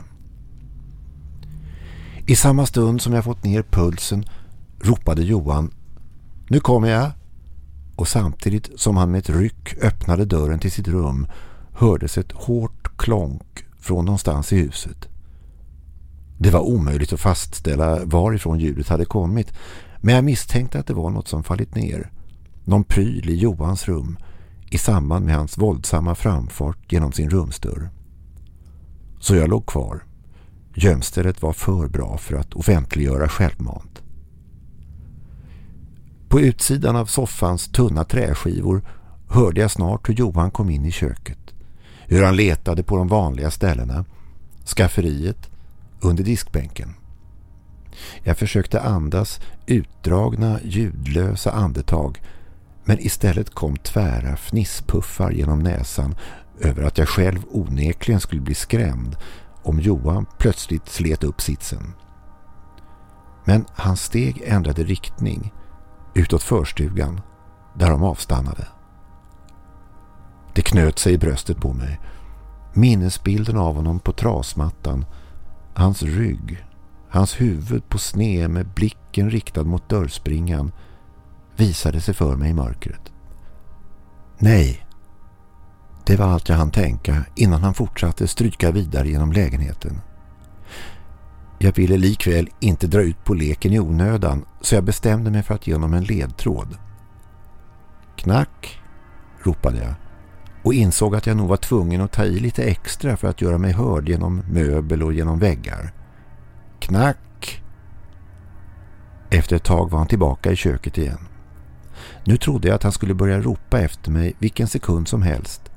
I samma stund som jag fått ner pulsen ropade Johan Nu kommer jag! Och samtidigt som han med ett ryck öppnade dörren till sitt rum hördes ett hårt klonk från någonstans i huset. Det var omöjligt att fastställa varifrån ljudet hade kommit men jag misstänkte att det var något som fallit ner. Någon pryl i Johans rum i samband med hans våldsamma framfart genom sin rumsdörr. Så jag låg kvar. Gömstället var för bra för att offentliggöra självmant. På utsidan av soffans tunna träskivor hörde jag snart hur Johan kom in i köket. Hur han letade på de vanliga ställena. Skafferiet, under diskbänken. Jag försökte andas utdragna, ljudlösa andetag men istället kom tvära fnisspuffar genom näsan över att jag själv onekligen skulle bli skrämd om Johan plötsligt slet upp sitsen. Men hans steg ändrade riktning utåt förstugan där de avstannade. Det knöt sig i bröstet på mig. Minnesbilden av honom på trasmattan, hans rygg, hans huvud på sne med blicken riktad mot dörrspringan visade sig för mig i mörkret. Nej, det var allt jag hann tänka innan han fortsatte stryka vidare genom lägenheten. Jag ville likväl inte dra ut på leken i onödan så jag bestämde mig för att ge honom en ledtråd. Knack, ropade jag och insåg att jag nog var tvungen att ta i lite extra för att göra mig hörd genom möbel och genom väggar. Knack! Efter ett tag var han tillbaka i köket igen. Nu trodde jag att han skulle börja ropa efter mig vilken sekund som helst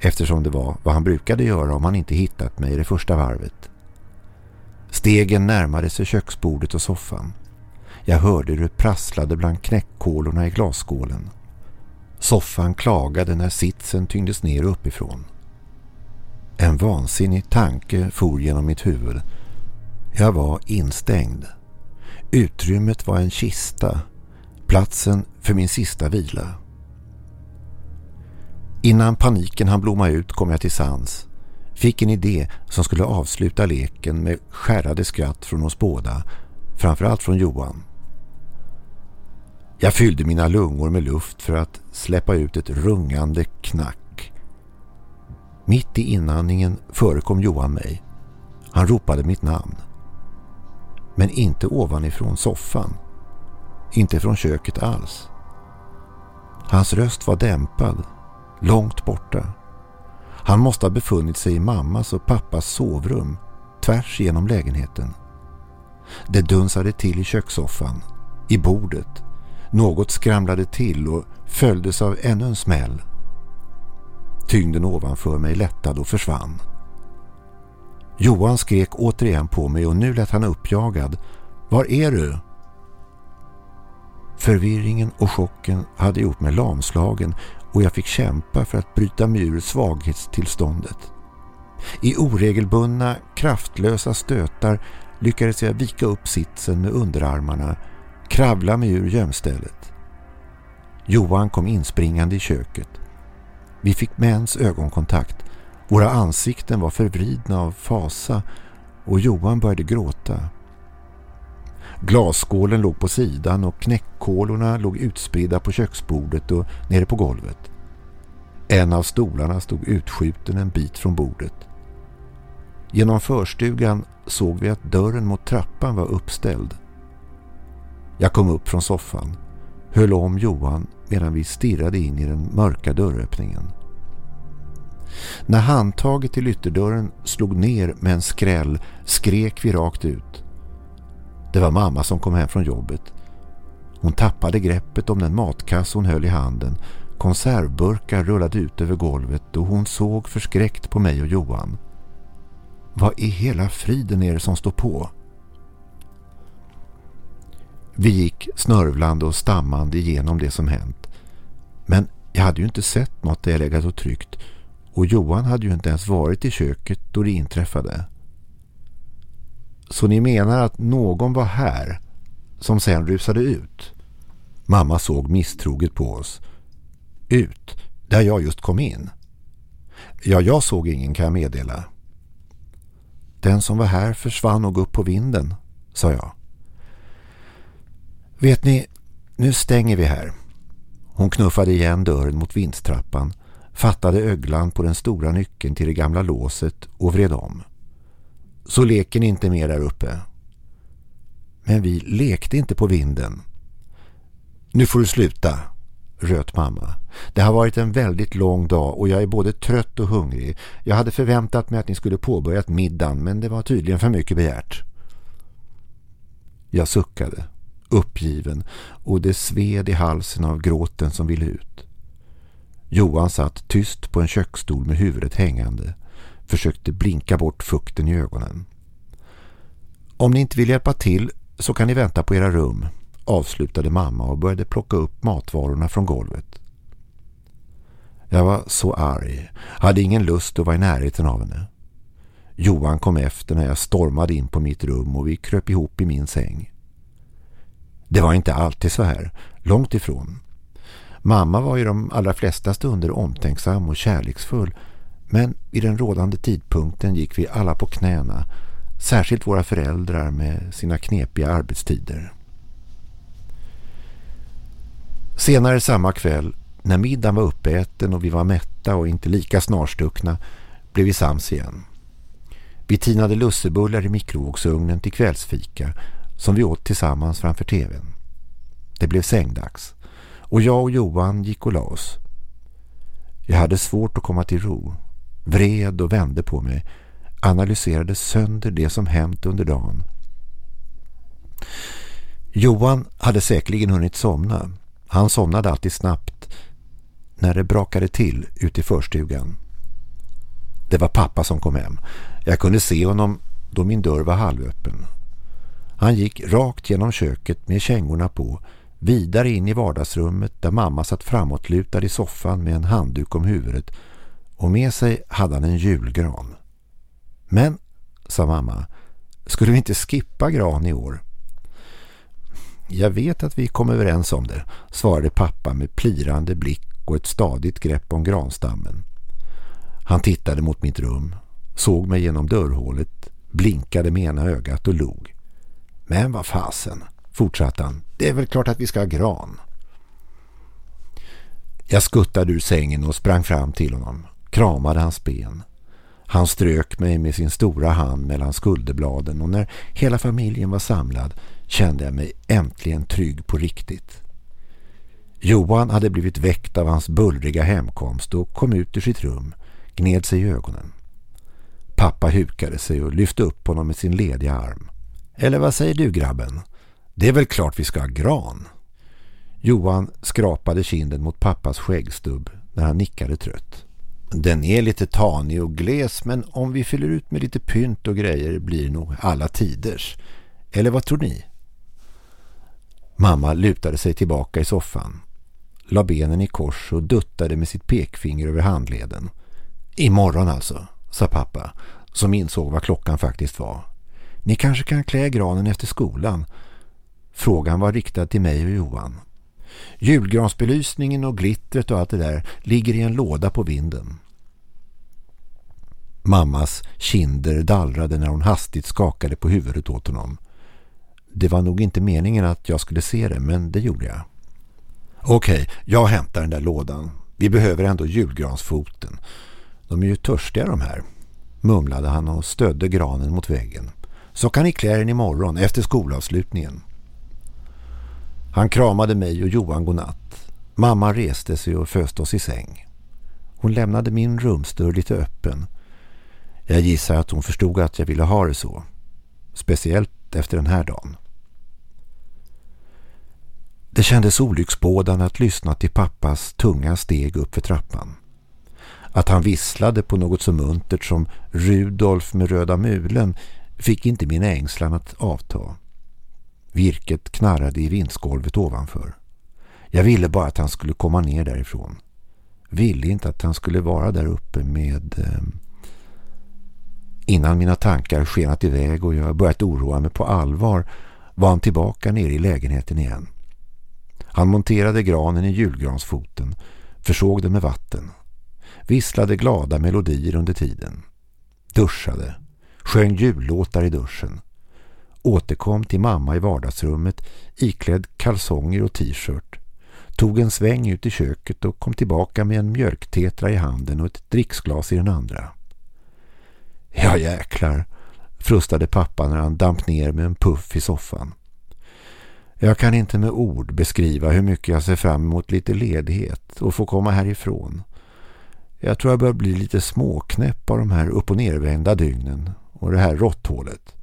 eftersom det var vad han brukade göra om han inte hittat mig i det första varvet. Stegen närmade sig köksbordet och soffan. Jag hörde hur det prasslade bland knäckkolorna i glasskålen. Soffan klagade när sitsen tyngdes ner uppifrån. En vansinnig tanke for genom mitt huvud. Jag var instängd. Utrymmet var en kista. Platsen för min sista vila. Innan paniken han blomma ut kom jag till sans. Fick en idé som skulle avsluta leken med skärrade skratt från oss båda. Framförallt från Johan. Jag fyllde mina lungor med luft för att släppa ut ett rungande knack. Mitt i inandningen förekom Johan mig. Han ropade mitt namn. Men inte ovanifrån soffan. Inte från köket alls. Hans röst var dämpad, långt borta. Han måste ha befunnit sig i mammas och pappas sovrum, tvärs genom lägenheten. Det dunsade till i kökssoffan, i bordet något skramlade till och följdes av ännu en smäll. Tyngden ovanför mig lättade och försvann. Johan skrek återigen på mig och nu lät han uppjagad. Var är du? Förvirringen och chocken hade gjort mig lamslagen och jag fick kämpa för att bryta mig ur svaghetstillståndet. I oregelbundna, kraftlösa stötar lyckades jag vika upp sitsen med underarmarna kravla mig ur gömstället. Johan kom inspringande i köket. Vi fick mäns ögonkontakt. Våra ansikten var förvridna av fasa och Johan började gråta. Glasskålen låg på sidan och knäckkolorna låg utspridda på köksbordet och nere på golvet. En av stolarna stod utskjuten en bit från bordet. Genom förstugan såg vi att dörren mot trappan var uppställd. Jag kom upp från soffan, höll om Johan medan vi stirrade in i den mörka dörröppningen. När handtaget till ytterdörren slog ner med en skräll skrek vi rakt ut. Det var mamma som kom hem från jobbet. Hon tappade greppet om den matkass hon höll i handen. Konservburkar rullade ut över golvet och hon såg förskräckt på mig och Johan. Vad i hela friden är det som står på? Vi gick snörvlande och stammande igenom det som hänt. Men jag hade ju inte sett något där jag legat och tryckt och Johan hade ju inte ens varit i köket då det inträffade. Så ni menar att någon var här som sen rusade ut? Mamma såg misstroget på oss. Ut, där jag just kom in. Ja, jag såg ingen kan jag meddela. Den som var här försvann och upp på vinden, sa jag. Vet ni, nu stänger vi här. Hon knuffade igen dörren mot vindstrappan, fattade öglan på den stora nyckeln till det gamla låset och vred om. Så leker ni inte mer där uppe. Men vi lekte inte på vinden. Nu får du sluta, röt mamma. Det har varit en väldigt lång dag och jag är både trött och hungrig. Jag hade förväntat mig att ni skulle påbörjat middagen men det var tydligen för mycket begärt. Jag suckade, uppgiven och det sved i halsen av gråten som ville ut. Johan satt tyst på en köksstol med huvudet hängande, försökte blinka bort fukten i ögonen. Om ni inte vill hjälpa till så kan ni vänta på era rum, avslutade mamma och började plocka upp matvarorna från golvet. Jag var så arg, hade ingen lust att vara i närheten av henne. Johan kom efter när jag stormade in på mitt rum och vi kröp ihop i min säng. Det var inte alltid så här, långt ifrån. Mamma var i de allra flesta stunder omtänksam och kärleksfull men vid den rådande tidpunkten gick vi alla på knäna, särskilt våra föräldrar med sina knepiga arbetstider. Senare samma kväll, när middagen var uppäten och vi var mätta och inte lika snarstuckna, blev vi sams igen. Vi tinade lussebullar i mikrovågsugnen till kvällsfika som vi åt tillsammans framför tvn. Det blev sängdags och jag och Johan gick och la oss. Jag hade svårt att komma till ro, vred och vände på mig, analyserade sönder det som hänt under dagen. Johan hade säkerligen hunnit somna. Han somnade alltid snabbt när det brakade till ute i förstugan. Det var pappa som kom hem. Jag kunde se honom då min dörr var halvöppen. Han gick rakt genom köket med kängorna på, vidare in i vardagsrummet där mamma satt framåtlutad i soffan med en handduk om huvudet och med sig hade han en julgran. Men, sa mamma, skulle vi inte skippa gran i år? Jag vet att vi kom överens om det, svarade pappa med plirande blick och ett stadigt grepp om granstammen. Han tittade mot mitt rum, såg mig genom dörrhålet, blinkade med ena ögat och log. Men vad fasen, fortsatte han, det är väl klart att vi ska ha gran. Jag skuttade ur sängen och sprang fram till honom, kramade hans ben. Han strök mig med sin stora hand mellan skulderbladen och när hela familjen var samlad kände jag mig äntligen trygg på riktigt. Johan hade blivit väckt av hans bullriga hemkomst och kom ut ur sitt rum, gned sig i ögonen. Pappa hukade sig och lyfte upp honom med sin lediga arm. Eller vad säger du grabben? Det är väl klart vi ska ha gran. Johan skrapade kinden mot pappas skäggstubb när han nickade trött. Den är lite tanig och gles men om vi fyller ut med lite pynt och grejer blir nog alla tiders. Eller vad tror ni? Mamma lutade sig tillbaka i soffan, la benen i kors och duttade med sitt pekfinger över handleden. Imorgon alltså, sa pappa, som insåg vad klockan faktiskt var. Ni kanske kan klä granen efter skolan. Frågan var riktad till mig och Johan. Julgransbelysningen och glittret och allt det där ligger i en låda på vinden. Mammas kinder dallrade när hon hastigt skakade på huvudet åt honom. Det var nog inte meningen att jag skulle se det, men det gjorde jag. Okej, jag hämtar den där lådan. Vi behöver ändå julgransfoten. De är ju törstiga de här, mumlade han och stödde granen mot väggen. Så kan ni klä den imorgon efter skolavslutningen. Han kramade mig och Johan godnatt. Mamma reste sig och föste oss i säng. Hon lämnade min rumsdörr lite öppen. Jag gissar att hon förstod att jag ville ha det så. Speciellt efter den här dagen. Det kändes olycksbådande att lyssna till pappas tunga steg upp för trappan. Att han visslade på något så muntert som Rudolf med röda mulen fick inte min ängslan att avta. Virket knarrade i vindsgolvet ovanför. Jag ville bara att han skulle komma ner därifrån. Ville inte att han skulle vara där uppe med... Eh... Innan mina tankar skenat iväg och jag börjat oroa mig på allvar var han tillbaka nere i lägenheten igen. Han monterade granen i julgransfoten, försåg den med vatten. Visslade glada melodier under tiden. Duschade, sjöng jullåtar i duschen. Återkom till mamma i vardagsrummet iklädd kalsonger och t-shirt. Tog en sväng ut i köket och kom tillbaka med en mjölktetra i handen och ett dricksglas i den andra. Ja jäklar, frustade pappa när han damp ner med en puff i soffan. Jag kan inte med ord beskriva hur mycket jag ser fram emot lite ledighet och få komma härifrån. Jag tror jag börjar bli lite småknäpp av de här upp- och nervända dygnen och det här råtthålet.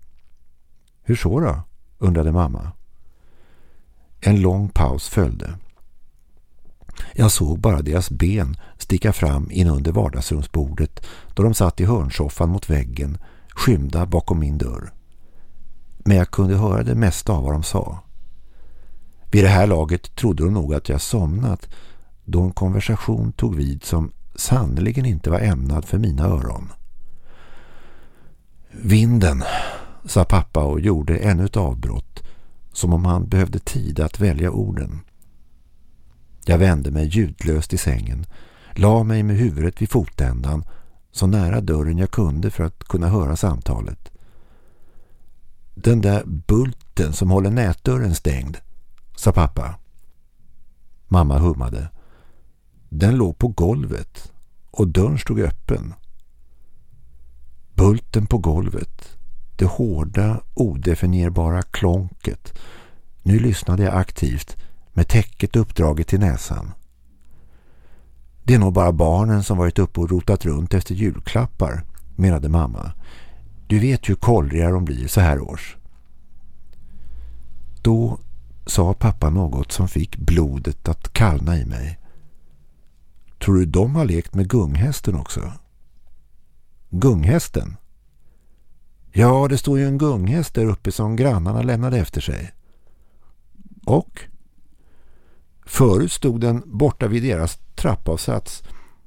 Hur så då? undrade mamma. En lång paus följde. Jag såg bara deras ben sticka fram in under vardagsrumsbordet då de satt i hörnsoffan mot väggen, skymda bakom min dörr. Men jag kunde höra det mesta av vad de sa. Vid det här laget trodde de nog att jag somnat då en konversation tog vid som sannoliken inte var ämnad för mina öron. Vinden, sa pappa och gjorde ännu ett avbrott som om han behövde tid att välja orden. Jag vände mig ljudlöst i sängen, la mig med huvudet vid fotändan så nära dörren jag kunde för att kunna höra samtalet. Den där bulten som håller nätdörren stängd, sa pappa. Mamma hummade. Den låg på golvet och dörren stod öppen. Bulten på golvet, det hårda, odefinierbara klonket. Nu lyssnade jag aktivt med täcket uppdraget till näsan. Det är nog bara barnen som varit uppe och rotat runt efter julklappar, menade mamma. Du vet ju hur kollriga de blir så här års. Då sa pappa något som fick blodet att kallna i mig. Tror du de har lekt med gunghästen också? Gunghästen? Ja, det står ju en gunghäst där uppe som grannarna lämnade efter sig. Och? Förut stod den borta vid deras trappavsats.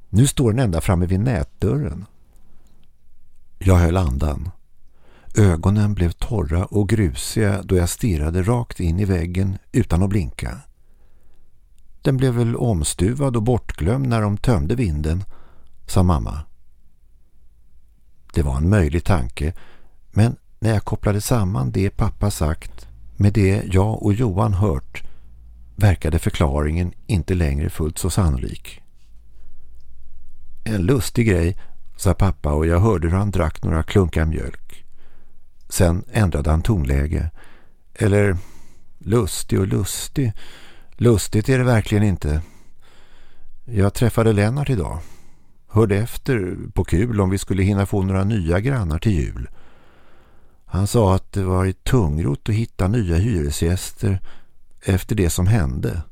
Nu står den ända framme vid nätdörren. Jag höll andan. Ögonen blev torra och grusiga då jag stirrade rakt in i väggen utan att blinka. Den blev väl omstuvad och bortglömd när de tömde vinden, sa mamma. Det var en möjlig tanke, men när jag kopplade samman det pappa sagt med det jag och Johan hört verkade förklaringen inte längre fullt så sannolik. En lustig grej, sa pappa och jag hörde hur han drack några klunkar mjölk. Sen ändrade han tonläge. Eller lustig och lustig. Lustigt är det verkligen inte. Jag träffade Lennart idag. Hörde efter på kul om vi skulle hinna få några nya grannar till jul. Han sa att det varit tungrot att hitta nya hyresgäster efter det som hände.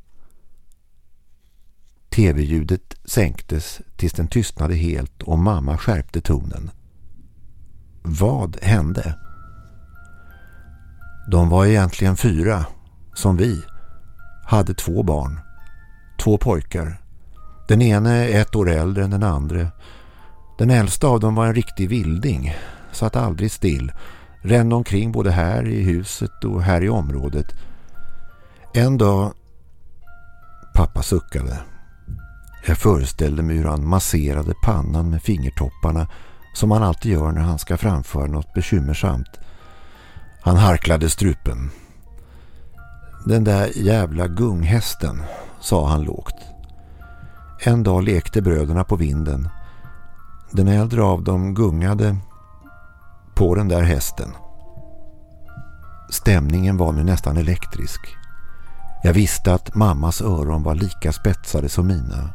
Tv-ljudet sänktes tills den tystnade helt och mamma skärpte tonen. Vad hände? De var egentligen fyra, som vi. Hade två barn. Två pojkar. Den ene ett år äldre än den andra. Den äldsta av dem var en riktig vilding. Satt aldrig still. Rände omkring både här i huset och här i området. En dag... Pappa suckade. Jag föreställde mig hur han masserade pannan med fingertopparna som han alltid gör när han ska framföra något bekymmersamt. Han harklade strupen. Den där jävla gunghästen, sa han lågt. En dag lekte bröderna på vinden. Den äldre av dem gungade på den där hästen. Stämningen var nu nästan elektrisk. Jag visste att mammas öron var lika spetsade som mina.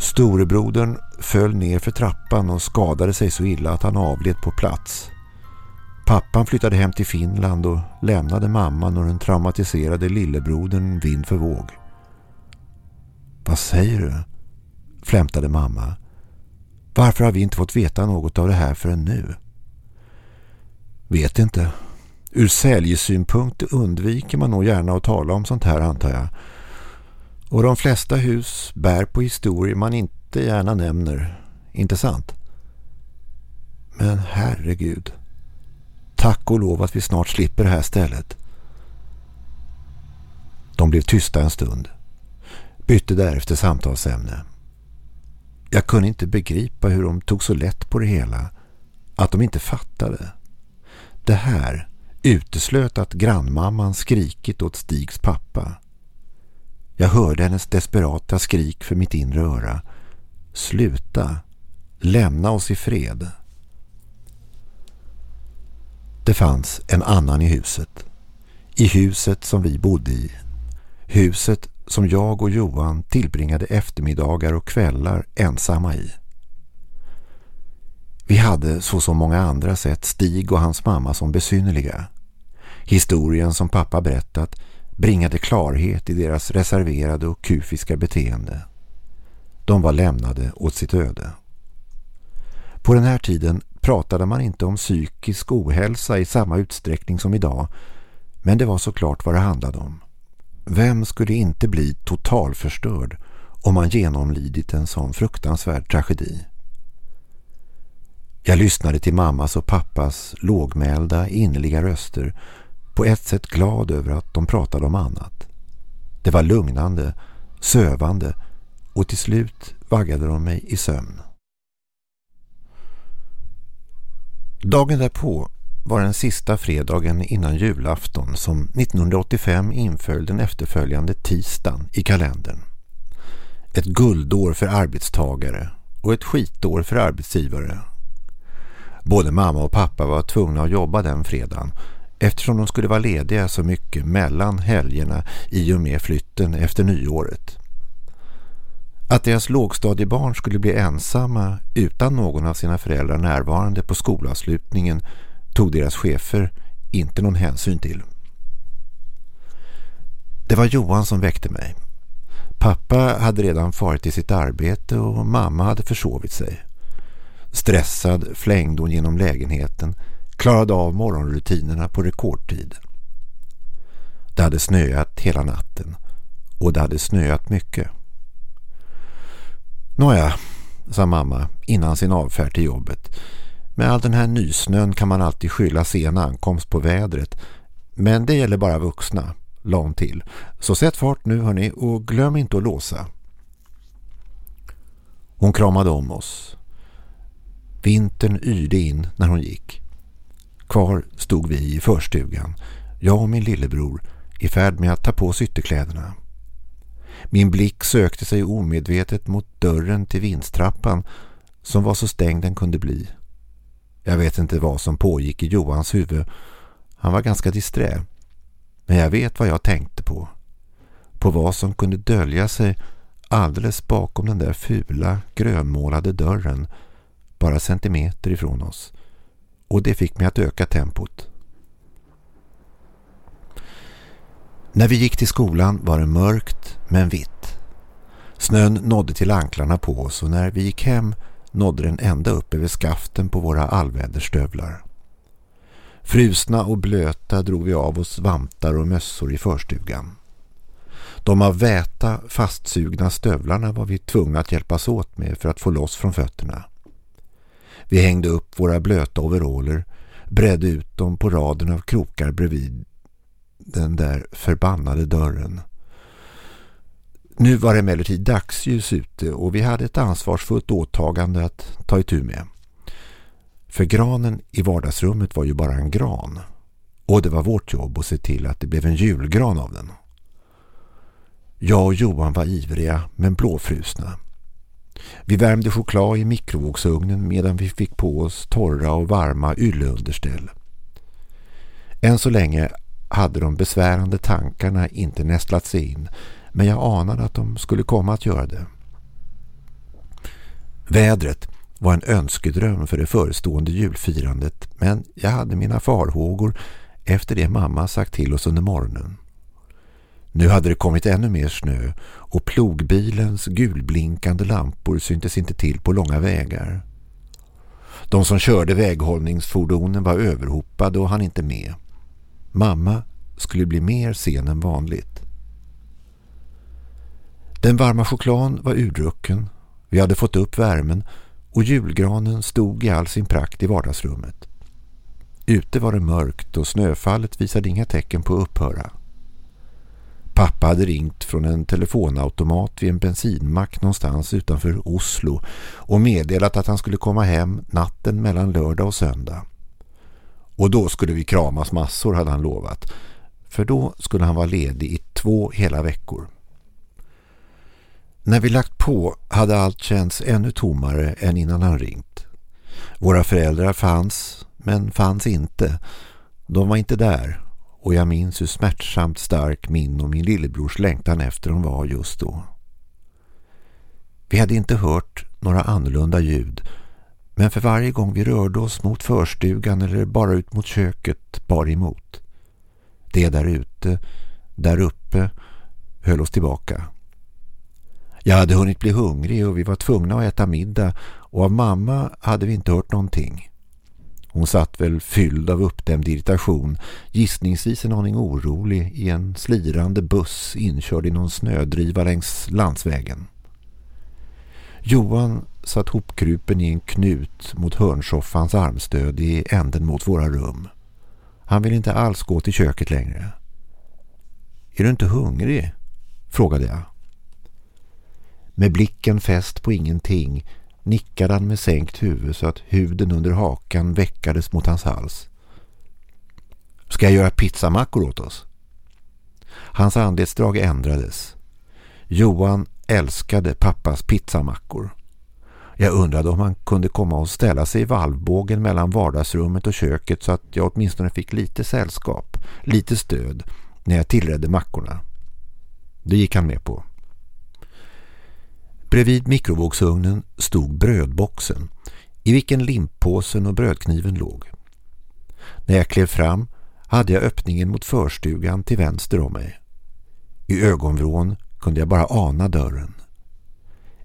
Storebrodern föll ner för trappan och skadade sig så illa att han avled på plats. Pappan flyttade hem till Finland och lämnade mamman och den traumatiserade lillebrodern vind för våg. Vad säger du? flämtade mamma. Varför har vi inte fått veta något av det här förrän nu? Vet inte. Ur säljesynpunkt undviker man nog gärna att tala om sånt här antar jag. Och de flesta hus bär på historier man inte gärna nämner. Inte sant? Men herregud. Tack och lov att vi snart slipper det här stället. De blev tysta en stund. Bytte därefter samtalsämne. Jag kunde inte begripa hur de tog så lätt på det hela. Att de inte fattade. Det här uteslöt att grannmamman skrikit åt Stigs pappa. Jag hörde hennes desperata skrik för mitt inre öra. Sluta. Lämna oss i fred. Det fanns en annan i huset. I huset som vi bodde i. Huset som jag och Johan tillbringade eftermiddagar och kvällar ensamma i. Vi hade så som många andra sett Stig och hans mamma som besynnerliga. Historien som pappa berättat bringade klarhet i deras reserverade och kufiska beteende. De var lämnade åt sitt öde. På den här tiden pratade man inte om psykisk ohälsa i samma utsträckning som idag, men det var såklart vad det handlade om. Vem skulle inte bli totalförstörd om man genomlidit en sån fruktansvärd tragedi? Jag lyssnade till mammas och pappas lågmälda, innerliga röster på ett sätt glad över att de pratade om annat. Det var lugnande, sövande och till slut vaggade de mig i sömn. Dagen därpå var den sista fredagen innan julafton som 1985 inföll den efterföljande tisdagen i kalendern. Ett guldår för arbetstagare och ett skitår för arbetsgivare. Både mamma och pappa var tvungna att jobba den fredagen eftersom de skulle vara lediga så mycket mellan helgerna i och med flytten efter nyåret. Att deras lågstadiebarn skulle bli ensamma utan någon av sina föräldrar närvarande på skolavslutningen tog deras chefer inte någon hänsyn till. Det var Johan som väckte mig. Pappa hade redan farit till sitt arbete och mamma hade försovit sig. Stressad flängde hon genom lägenheten, klarade av morgonrutinerna på rekordtid. Det hade snöat hela natten och det hade snöat mycket. Nåja, sa mamma innan sin avfärd till jobbet. Med all den här nysnön kan man alltid skylla sen ankomst på vädret. Men det gäller bara vuxna, la till. Så sätt fart nu hörni och glöm inte att låsa. Hon kramade om oss. Vintern yrde in när hon gick. Kvar stod vi i förstugan, jag och min lillebror, i färd med att ta på oss ytterkläderna. Min blick sökte sig omedvetet mot dörren till vindstrappan, som var så stängd den kunde bli. Jag vet inte vad som pågick i Johans huvud. Han var ganska disträ. Men jag vet vad jag tänkte på. På vad som kunde dölja sig alldeles bakom den där fula, grönmålade dörren bara centimeter ifrån oss. Och det fick mig att öka tempot. När vi gick till skolan var det mörkt men vitt. Snön nådde till anklarna på oss och när vi gick hem nådde den ända upp över skaften på våra allväderstövlar. Frusna och blöta drog vi av oss vantar och mössor i förstugan. De av väta fastsugna stövlarna var vi tvungna att hjälpas åt med för att få loss från fötterna. Vi hängde upp våra blöta overaller, bredde ut dem på raden av krokar bredvid den där förbannade dörren. Nu var det emellertid dagsljus ute och vi hade ett ansvarsfullt åtagande att ta itu med. För granen i vardagsrummet var ju bara en gran. Och det var vårt jobb att se till att det blev en julgran av den. Jag och Johan var ivriga men blåfrusna. Vi värmde choklad i mikrovågsugnen medan vi fick på oss torra och varma ylleunderställ. Än så länge hade de besvärande tankarna inte nästlat sig in men jag anade att de skulle komma att göra det. Vädret var en önskedröm för det förestående julfirandet men jag hade mina farhågor efter det mamma sagt till oss under morgonen. Nu hade det kommit ännu mer snö och plogbilens gulblinkande lampor syntes inte till på långa vägar. De som körde väghållningsfordonen var överhopade och han inte med. Mamma skulle bli mer sen än vanligt. Den varma chokladen var urdrucken, vi hade fått upp värmen och julgranen stod i all sin prakt i vardagsrummet. Ute var det mörkt och snöfallet visade inga tecken på att upphöra. Pappa hade ringt från en telefonautomat vid en bensinmack någonstans utanför Oslo och meddelat att han skulle komma hem natten mellan lördag och söndag. Och då skulle vi kramas massor hade han lovat. För då skulle han vara ledig i två hela veckor. När vi lagt på hade allt känts ännu tommare än innan han ringt. Våra föräldrar fanns, men fanns inte. De var inte där och jag minns hur smärtsamt stark min och min lillebrors längtan efter dem var just då. Vi hade inte hört några annorlunda ljud men för varje gång vi rörde oss mot förstugan eller bara ut mot köket bar emot. Det där ute, där uppe, höll oss tillbaka. Jag hade hunnit bli hungrig och vi var tvungna att äta middag och av mamma hade vi inte hört någonting. Hon satt väl fylld av uppdämd irritation, gissningsvis en aning orolig i en slirande buss inkörd i någon snödriva längs landsvägen. Johan satt hopkrupen i en knut mot hörnsoffans armstöd i änden mot våra rum. Han ville inte alls gå till köket längre. Är du inte hungrig? frågade jag. Med blicken fäst på ingenting nickade han med sänkt huvud så att huden under hakan väckades mot hans hals. Ska jag göra pizzamackor åt oss? Hans anletsdrag ändrades. Johan älskade pappas pizzamackor. Jag undrade om han kunde komma och ställa sig i valvbågen mellan vardagsrummet och köket så att jag åtminstone fick lite sällskap, lite stöd när jag tillredde mackorna. Det gick han med på. Bredvid mikrovågsugnen stod brödboxen i vilken limppåsen och brödkniven låg. När jag klev fram hade jag öppningen mot förstugan till vänster om mig. I ögonvrån kunde jag bara ana dörren.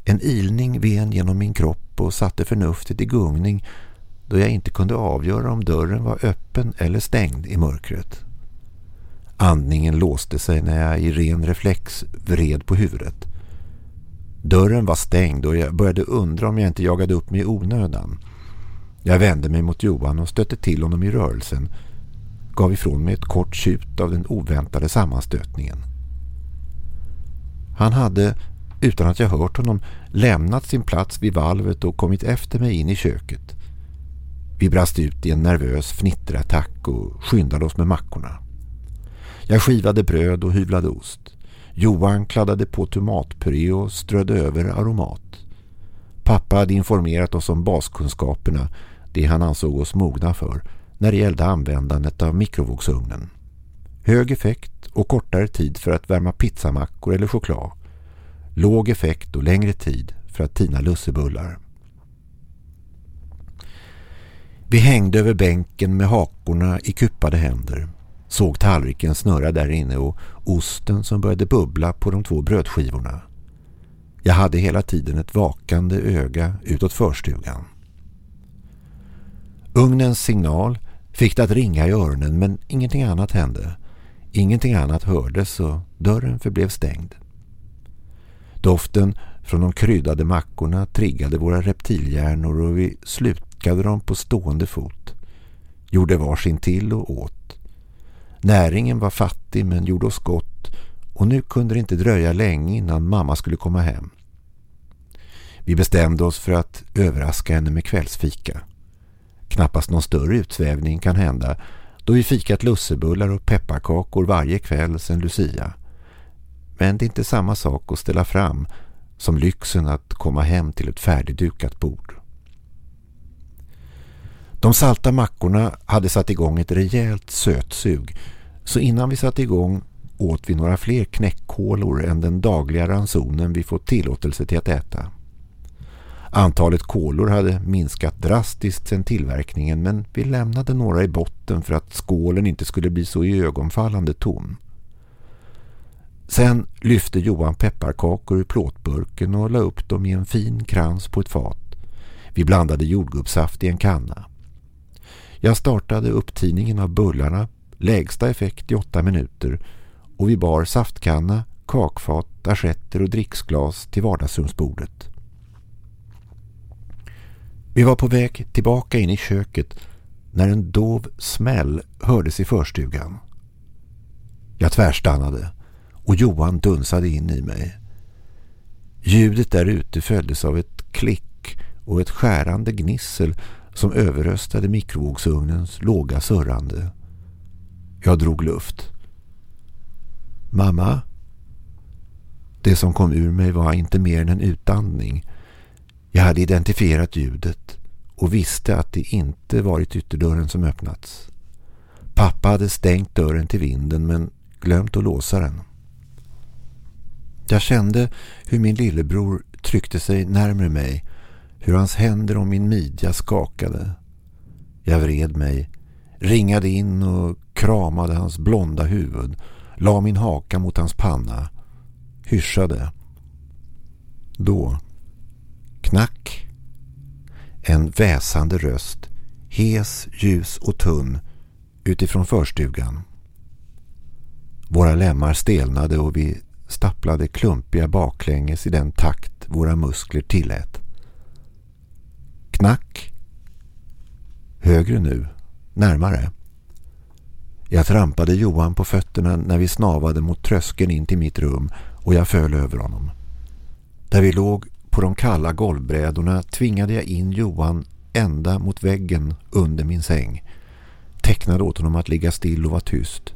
En ilning ven genom min kropp och satte förnuftet i gungning då jag inte kunde avgöra om dörren var öppen eller stängd i mörkret. Andningen låste sig när jag i ren reflex vred på huvudet. Dörren var stängd och jag började undra om jag inte jagade upp mig i onödan. Jag vände mig mot Johan och stötte till honom i rörelsen. Gav ifrån mig ett kort tjut av den oväntade sammanstötningen. Han hade, utan att jag hört honom, lämnat sin plats vid valvet och kommit efter mig in i köket. Vi brast ut i en nervös fnitterattack och skyndade oss med mackorna. Jag skivade bröd och hyvlade ost. Johan kladdade på tomatpuré och strödde över aromat. Pappa hade informerat oss om baskunskaperna, det han ansåg oss mogna för, när det gällde användandet av mikrovågsugnen. Hög effekt och kortare tid för att värma pizzamackor eller choklad. Låg effekt och längre tid för att tina lussebullar. Vi hängde över bänken med hakorna i kuppade händer. Såg tallriken snurra där inne och osten som började bubbla på de två brödskivorna. Jag hade hela tiden ett vakande öga utåt förstugan. Ugnens signal fick det att ringa i öronen men ingenting annat hände. Ingenting annat hördes och dörren förblev stängd. Doften från de kryddade mackorna triggade våra reptilhjärnor och vi slukade dem på stående fot. Gjorde varsin till och åt. Näringen var fattig men gjorde oss gott och nu kunde det inte dröja länge innan mamma skulle komma hem. Vi bestämde oss för att överraska henne med kvällsfika. Knappast någon större utsvävning kan hända då vi fikat lussebullar och pepparkakor varje kväll sedan Lucia. Men det är inte samma sak att ställa fram som lyxen att komma hem till ett färdigdukat bord. De salta mackorna hade satt igång ett rejält sötsug så innan vi satte igång åt vi några fler knäckkålor än den dagliga ransonen vi fått tillåtelse till att äta. Antalet kolor hade minskat drastiskt sedan tillverkningen men vi lämnade några i botten för att skålen inte skulle bli så i ögonfallande tom. Sen lyfte Johan pepparkakor ur plåtburken och la upp dem i en fin krans på ett fat. Vi blandade jordgubbssaft i en kanna. Jag startade upptidningen av bullarna, lägsta effekt i åtta minuter och vi bar saftkanna, kakfat, assietter och dricksglas till vardagsrumsbordet. Vi var på väg tillbaka in i köket när en dov smäll hördes i förstugan. Jag tvärstannade och Johan dunsade in i mig. Ljudet där ute följdes av ett klick och ett skärande gnissel som överröstade mikrovågsugnens låga surrande. Jag drog luft. Mamma? Det som kom ur mig var inte mer än en utandning. Jag hade identifierat ljudet och visste att det inte varit ytterdörren som öppnats. Pappa hade stängt dörren till vinden men glömt att låsa den. Jag kände hur min lillebror tryckte sig närmare mig, hur hans händer om min midja skakade. Jag vred mig, ringade in och kramade hans blonda huvud, la min haka mot hans panna, hyschade. Då, knack, en väsande röst, hes, ljus och tunn, utifrån förstugan. Våra lemmar stelnade och vi stapplade klumpiga baklänges i den takt våra muskler tillät. Knack. Högre nu, närmare. Jag trampade Johan på fötterna när vi snavade mot tröskeln in till mitt rum och jag föll över honom. Där vi låg på de kalla golvbrädorna tvingade jag in Johan ända mot väggen under min säng. Tecknade åt honom att ligga still och vara tyst.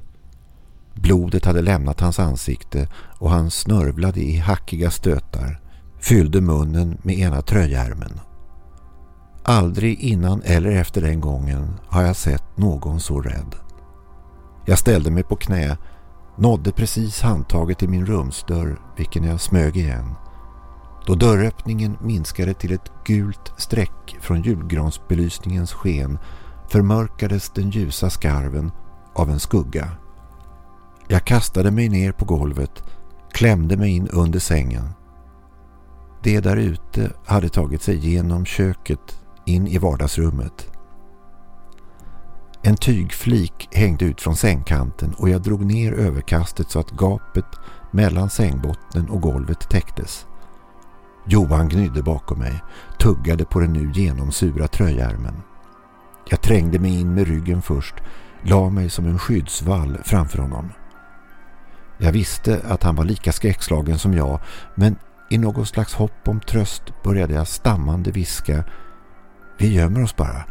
Blodet hade lämnat hans ansikte och han snörvlade i hackiga stötar, fyllde munnen med ena tröjärmen. Aldrig innan eller efter den gången har jag sett någon så rädd. Jag ställde mig på knä, nådde precis handtaget i min rumsdörr vilken jag smög igen. Då dörröppningen minskade till ett gult streck från julgransbelysningens sken förmörkades den ljusa skarven av en skugga. Jag kastade mig ner på golvet, klämde mig in under sängen. Det där ute hade tagit sig genom köket in i vardagsrummet. En tygflik hängde ut från sängkanten och jag drog ner överkastet så att gapet mellan sängbotten och golvet täcktes. Johan gnydde bakom mig, tuggade på den nu genomsura tröjärmen. Jag trängde mig in med ryggen först, la mig som en skyddsvall framför honom. Jag visste att han var lika skräckslagen som jag men i något slags hopp om tröst började jag stammande viska Vi gömmer oss bara.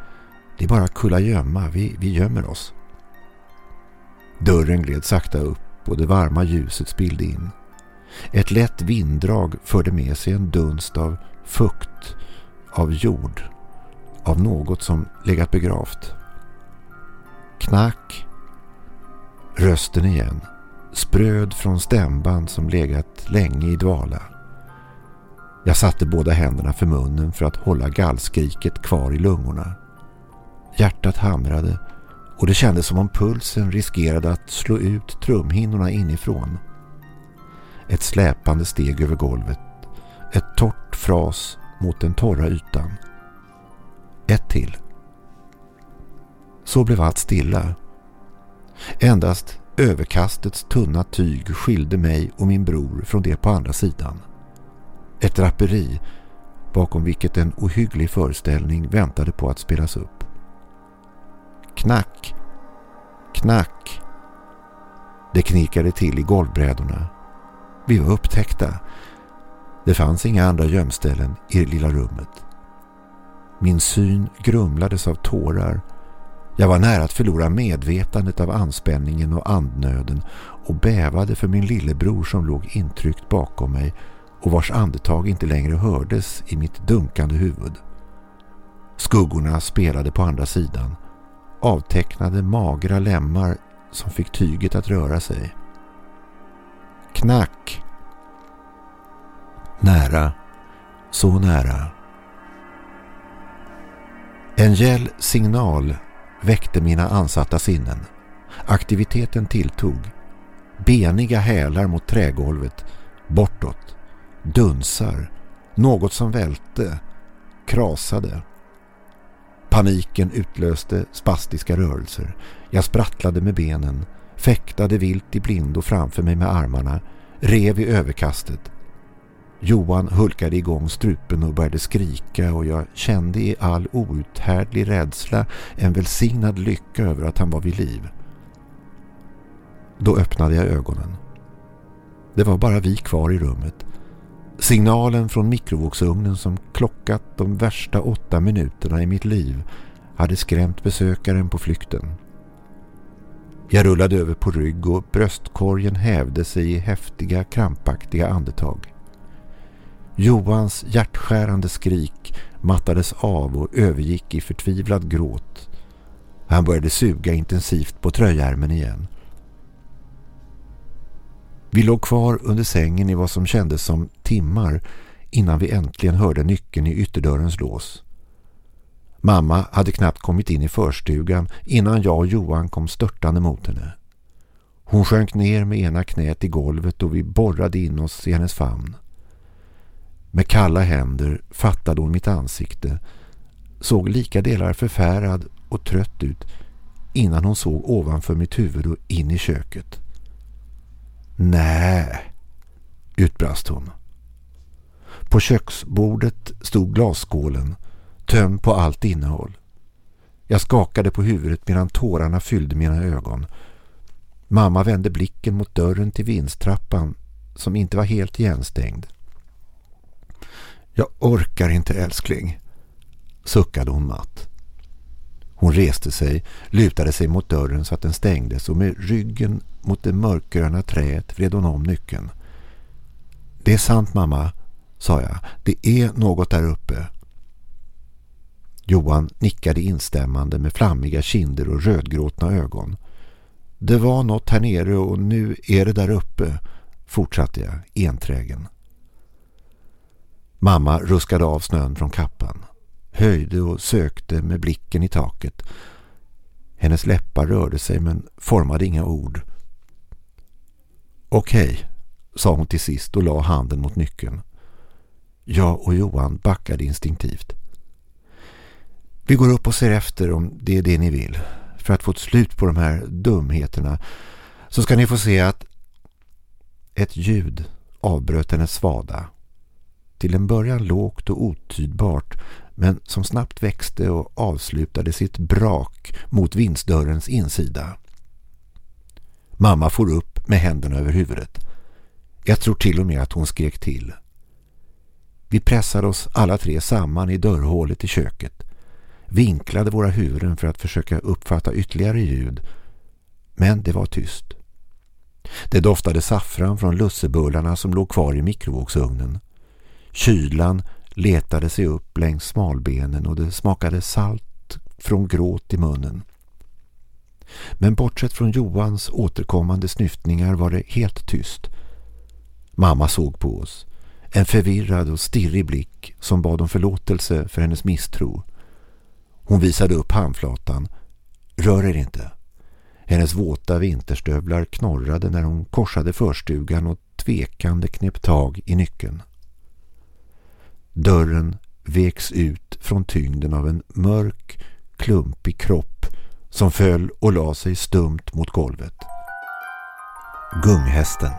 Det är bara kulla gömma. Vi, vi gömmer oss. Dörren gled sakta upp och det varma ljuset spillde in. Ett lätt vinddrag förde med sig en dunst av fukt, av jord, av något som legat begravt. Knack. Rösten igen spröd från stämband som legat länge i dvala. Jag satte båda händerna för munnen för att hålla gallskriket kvar i lungorna. Hjärtat hamrade och det kändes som om pulsen riskerade att slå ut trumhinnorna inifrån. Ett släpande steg över golvet. Ett torrt fras mot den torra ytan. Ett till. Så blev allt stilla. Endast Överkastets tunna tyg skilde mig och min bror från det på andra sidan. Ett draperi bakom vilket en ohygglig föreställning väntade på att spelas upp. Knack, knack. Det knikade till i golvbrädorna. Vi var upptäckta. Det fanns inga andra gömställen i det lilla rummet. Min syn grumlades av tårar jag var nära att förlora medvetandet av anspänningen och andnöden och bävade för min lillebror som låg intryckt bakom mig och vars andetag inte längre hördes i mitt dunkande huvud. Skuggorna spelade på andra sidan, avtecknade magra lemmar som fick tyget att röra sig. Knack! Nära, så nära. En gäll signal väckte mina ansatta sinnen. Aktiviteten tilltog. Beniga hälar mot trägolvet, bortåt. Dunsar. Något som välte. Krasade. Paniken utlöste spastiska rörelser. Jag sprattlade med benen, fäktade vilt i blindo framför mig med armarna, rev i överkastet, Johan hulkade igång strupen och började skrika och jag kände i all outhärdlig rädsla en välsignad lycka över att han var vid liv. Då öppnade jag ögonen. Det var bara vi kvar i rummet. Signalen från mikrovågsugnen som klockat de värsta åtta minuterna i mitt liv hade skrämt besökaren på flykten. Jag rullade över på rygg och bröstkorgen hävde sig i häftiga, krampaktiga andetag. Johans hjärtskärande skrik mattades av och övergick i förtvivlad gråt. Han började suga intensivt på tröjärmen igen. Vi låg kvar under sängen i vad som kändes som timmar innan vi äntligen hörde nyckeln i ytterdörrens lås. Mamma hade knappt kommit in i förstugan innan jag och Johan kom störtande mot henne. Hon sjönk ner med ena knät i golvet och vi borrade in oss i hennes famn. Med kalla händer fattade hon mitt ansikte, såg lika delar förfärad och trött ut innan hon såg ovanför mitt huvud och in i köket. Nej, utbrast hon. På köksbordet stod glasskålen, tömd på allt innehåll. Jag skakade på huvudet medan tårarna fyllde mina ögon. Mamma vände blicken mot dörren till vinstrappan som inte var helt igenstängd. Jag orkar inte älskling, suckade hon matt. Hon reste sig, lutade sig mot dörren så att den stängdes och med ryggen mot det mörkgröna träet vred hon om nyckeln. Det är sant mamma, sa jag. Det är något där uppe. Johan nickade instämmande med flammiga kinder och rödgråtna ögon. Det var något här nere och nu är det där uppe, fortsatte jag enträgen. Mamma ruskade av snön från kappan höjde och sökte med blicken i taket. Hennes läppar rörde sig men formade inga ord. Okej, sa hon till sist och la handen mot nyckeln. Jag och Johan backade instinktivt. Vi går upp och ser efter om det är det ni vill. För att få ett slut på de här dumheterna så ska ni få se att ett ljud avbröt hennes svada. Till en början lågt och otydbart men som snabbt växte och avslutade sitt brak mot vindsdörrens insida. Mamma får upp med händerna över huvudet. Jag tror till och med att hon skrek till. Vi pressade oss alla tre samman i dörrhålet i köket. Vinklade våra huvuden för att försöka uppfatta ytterligare ljud. Men det var tyst. Det doftade saffran från lussebullarna som låg kvar i mikrovågsugnen. Kylan letade sig upp längs smalbenen och det smakade salt från gråt i munnen. Men bortsett från Johans återkommande snyftningar var det helt tyst. Mamma såg på oss. En förvirrad och stirrig blick som bad om förlåtelse för hennes misstro. Hon visade upp handflatan. Rör er inte. Hennes våta vinterstövlar knorrade när hon korsade förstugan och tvekande knep tag i nyckeln. Dörren veks ut från tyngden av en mörk, klumpig kropp som föll och la sig stumt mot golvet. Gunghästen.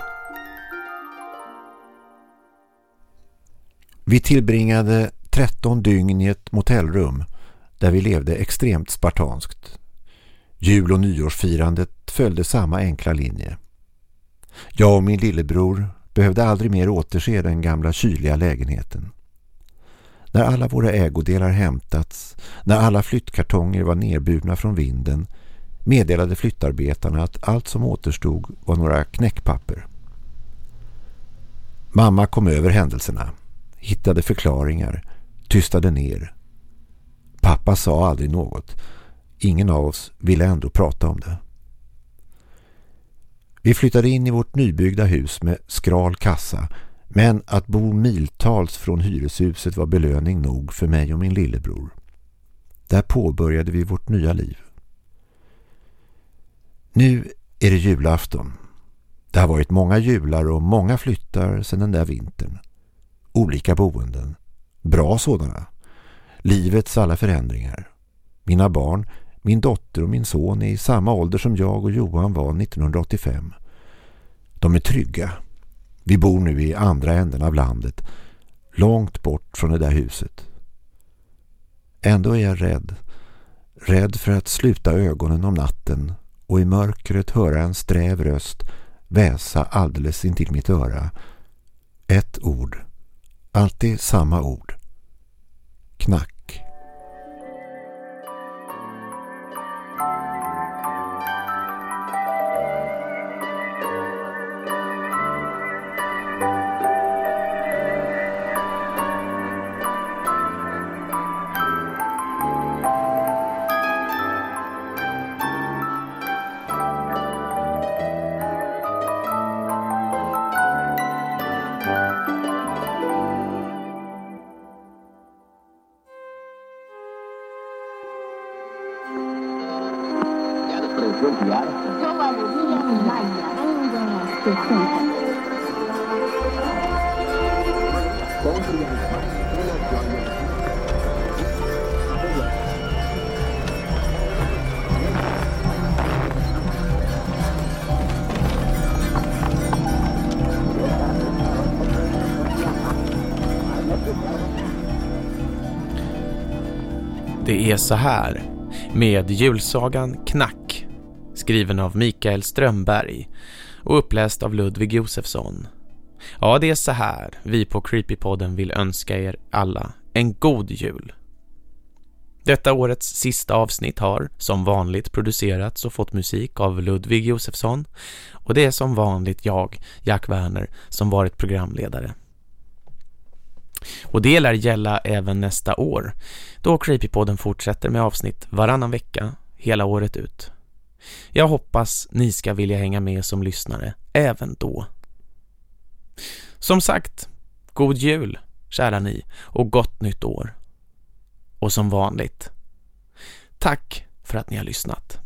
Vi tillbringade 13 dygn i ett motellrum där vi levde extremt spartanskt. Jul- och nyårsfirandet följde samma enkla linje. Jag och min lillebror behövde aldrig mer återse den gamla kyliga lägenheten. När alla våra ägodelar hämtats, när alla flyttkartonger var nerburna från vinden, meddelade flyttarbetarna att allt som återstod var några knäckpapper. Mamma kom över händelserna, hittade förklaringar, tystade ner. Pappa sa aldrig något. Ingen av oss ville ändå prata om det. Vi flyttade in i vårt nybyggda hus med skral kassa men att bo miltals från hyreshuset var belöning nog för mig och min lillebror. Där påbörjade vi vårt nya liv. Nu är det julafton. Det har varit många jular och många flyttar sedan den där vintern. Olika boenden. Bra sådana. Livets alla förändringar. Mina barn, min dotter och min son är i samma ålder som jag och Johan var 1985. De är trygga vi bor nu i andra änden av landet, långt bort från det där huset. Ändå är jag rädd. Rädd för att sluta ögonen om natten och i mörkret höra en sträv röst väsa alldeles intill mitt öra. Ett ord. Alltid samma ord. Knack. Så här med julsagan Knack skriven av Mikael Strömberg och uppläst av Ludvig Josefsson. Ja, det är så här vi på Creepypodden vill önska er alla en god jul. Detta årets sista avsnitt har som vanligt producerats och fått musik av Ludvig Josefsson och det är som vanligt jag, Jack Werner, som varit programledare. Och det lär gälla även nästa år, då Creepypodden fortsätter med avsnitt varannan vecka, hela året ut. Jag hoppas ni ska vilja hänga med som lyssnare även då. Som sagt, god jul, kära ni, och gott nytt år. Och som vanligt, tack för att ni har lyssnat.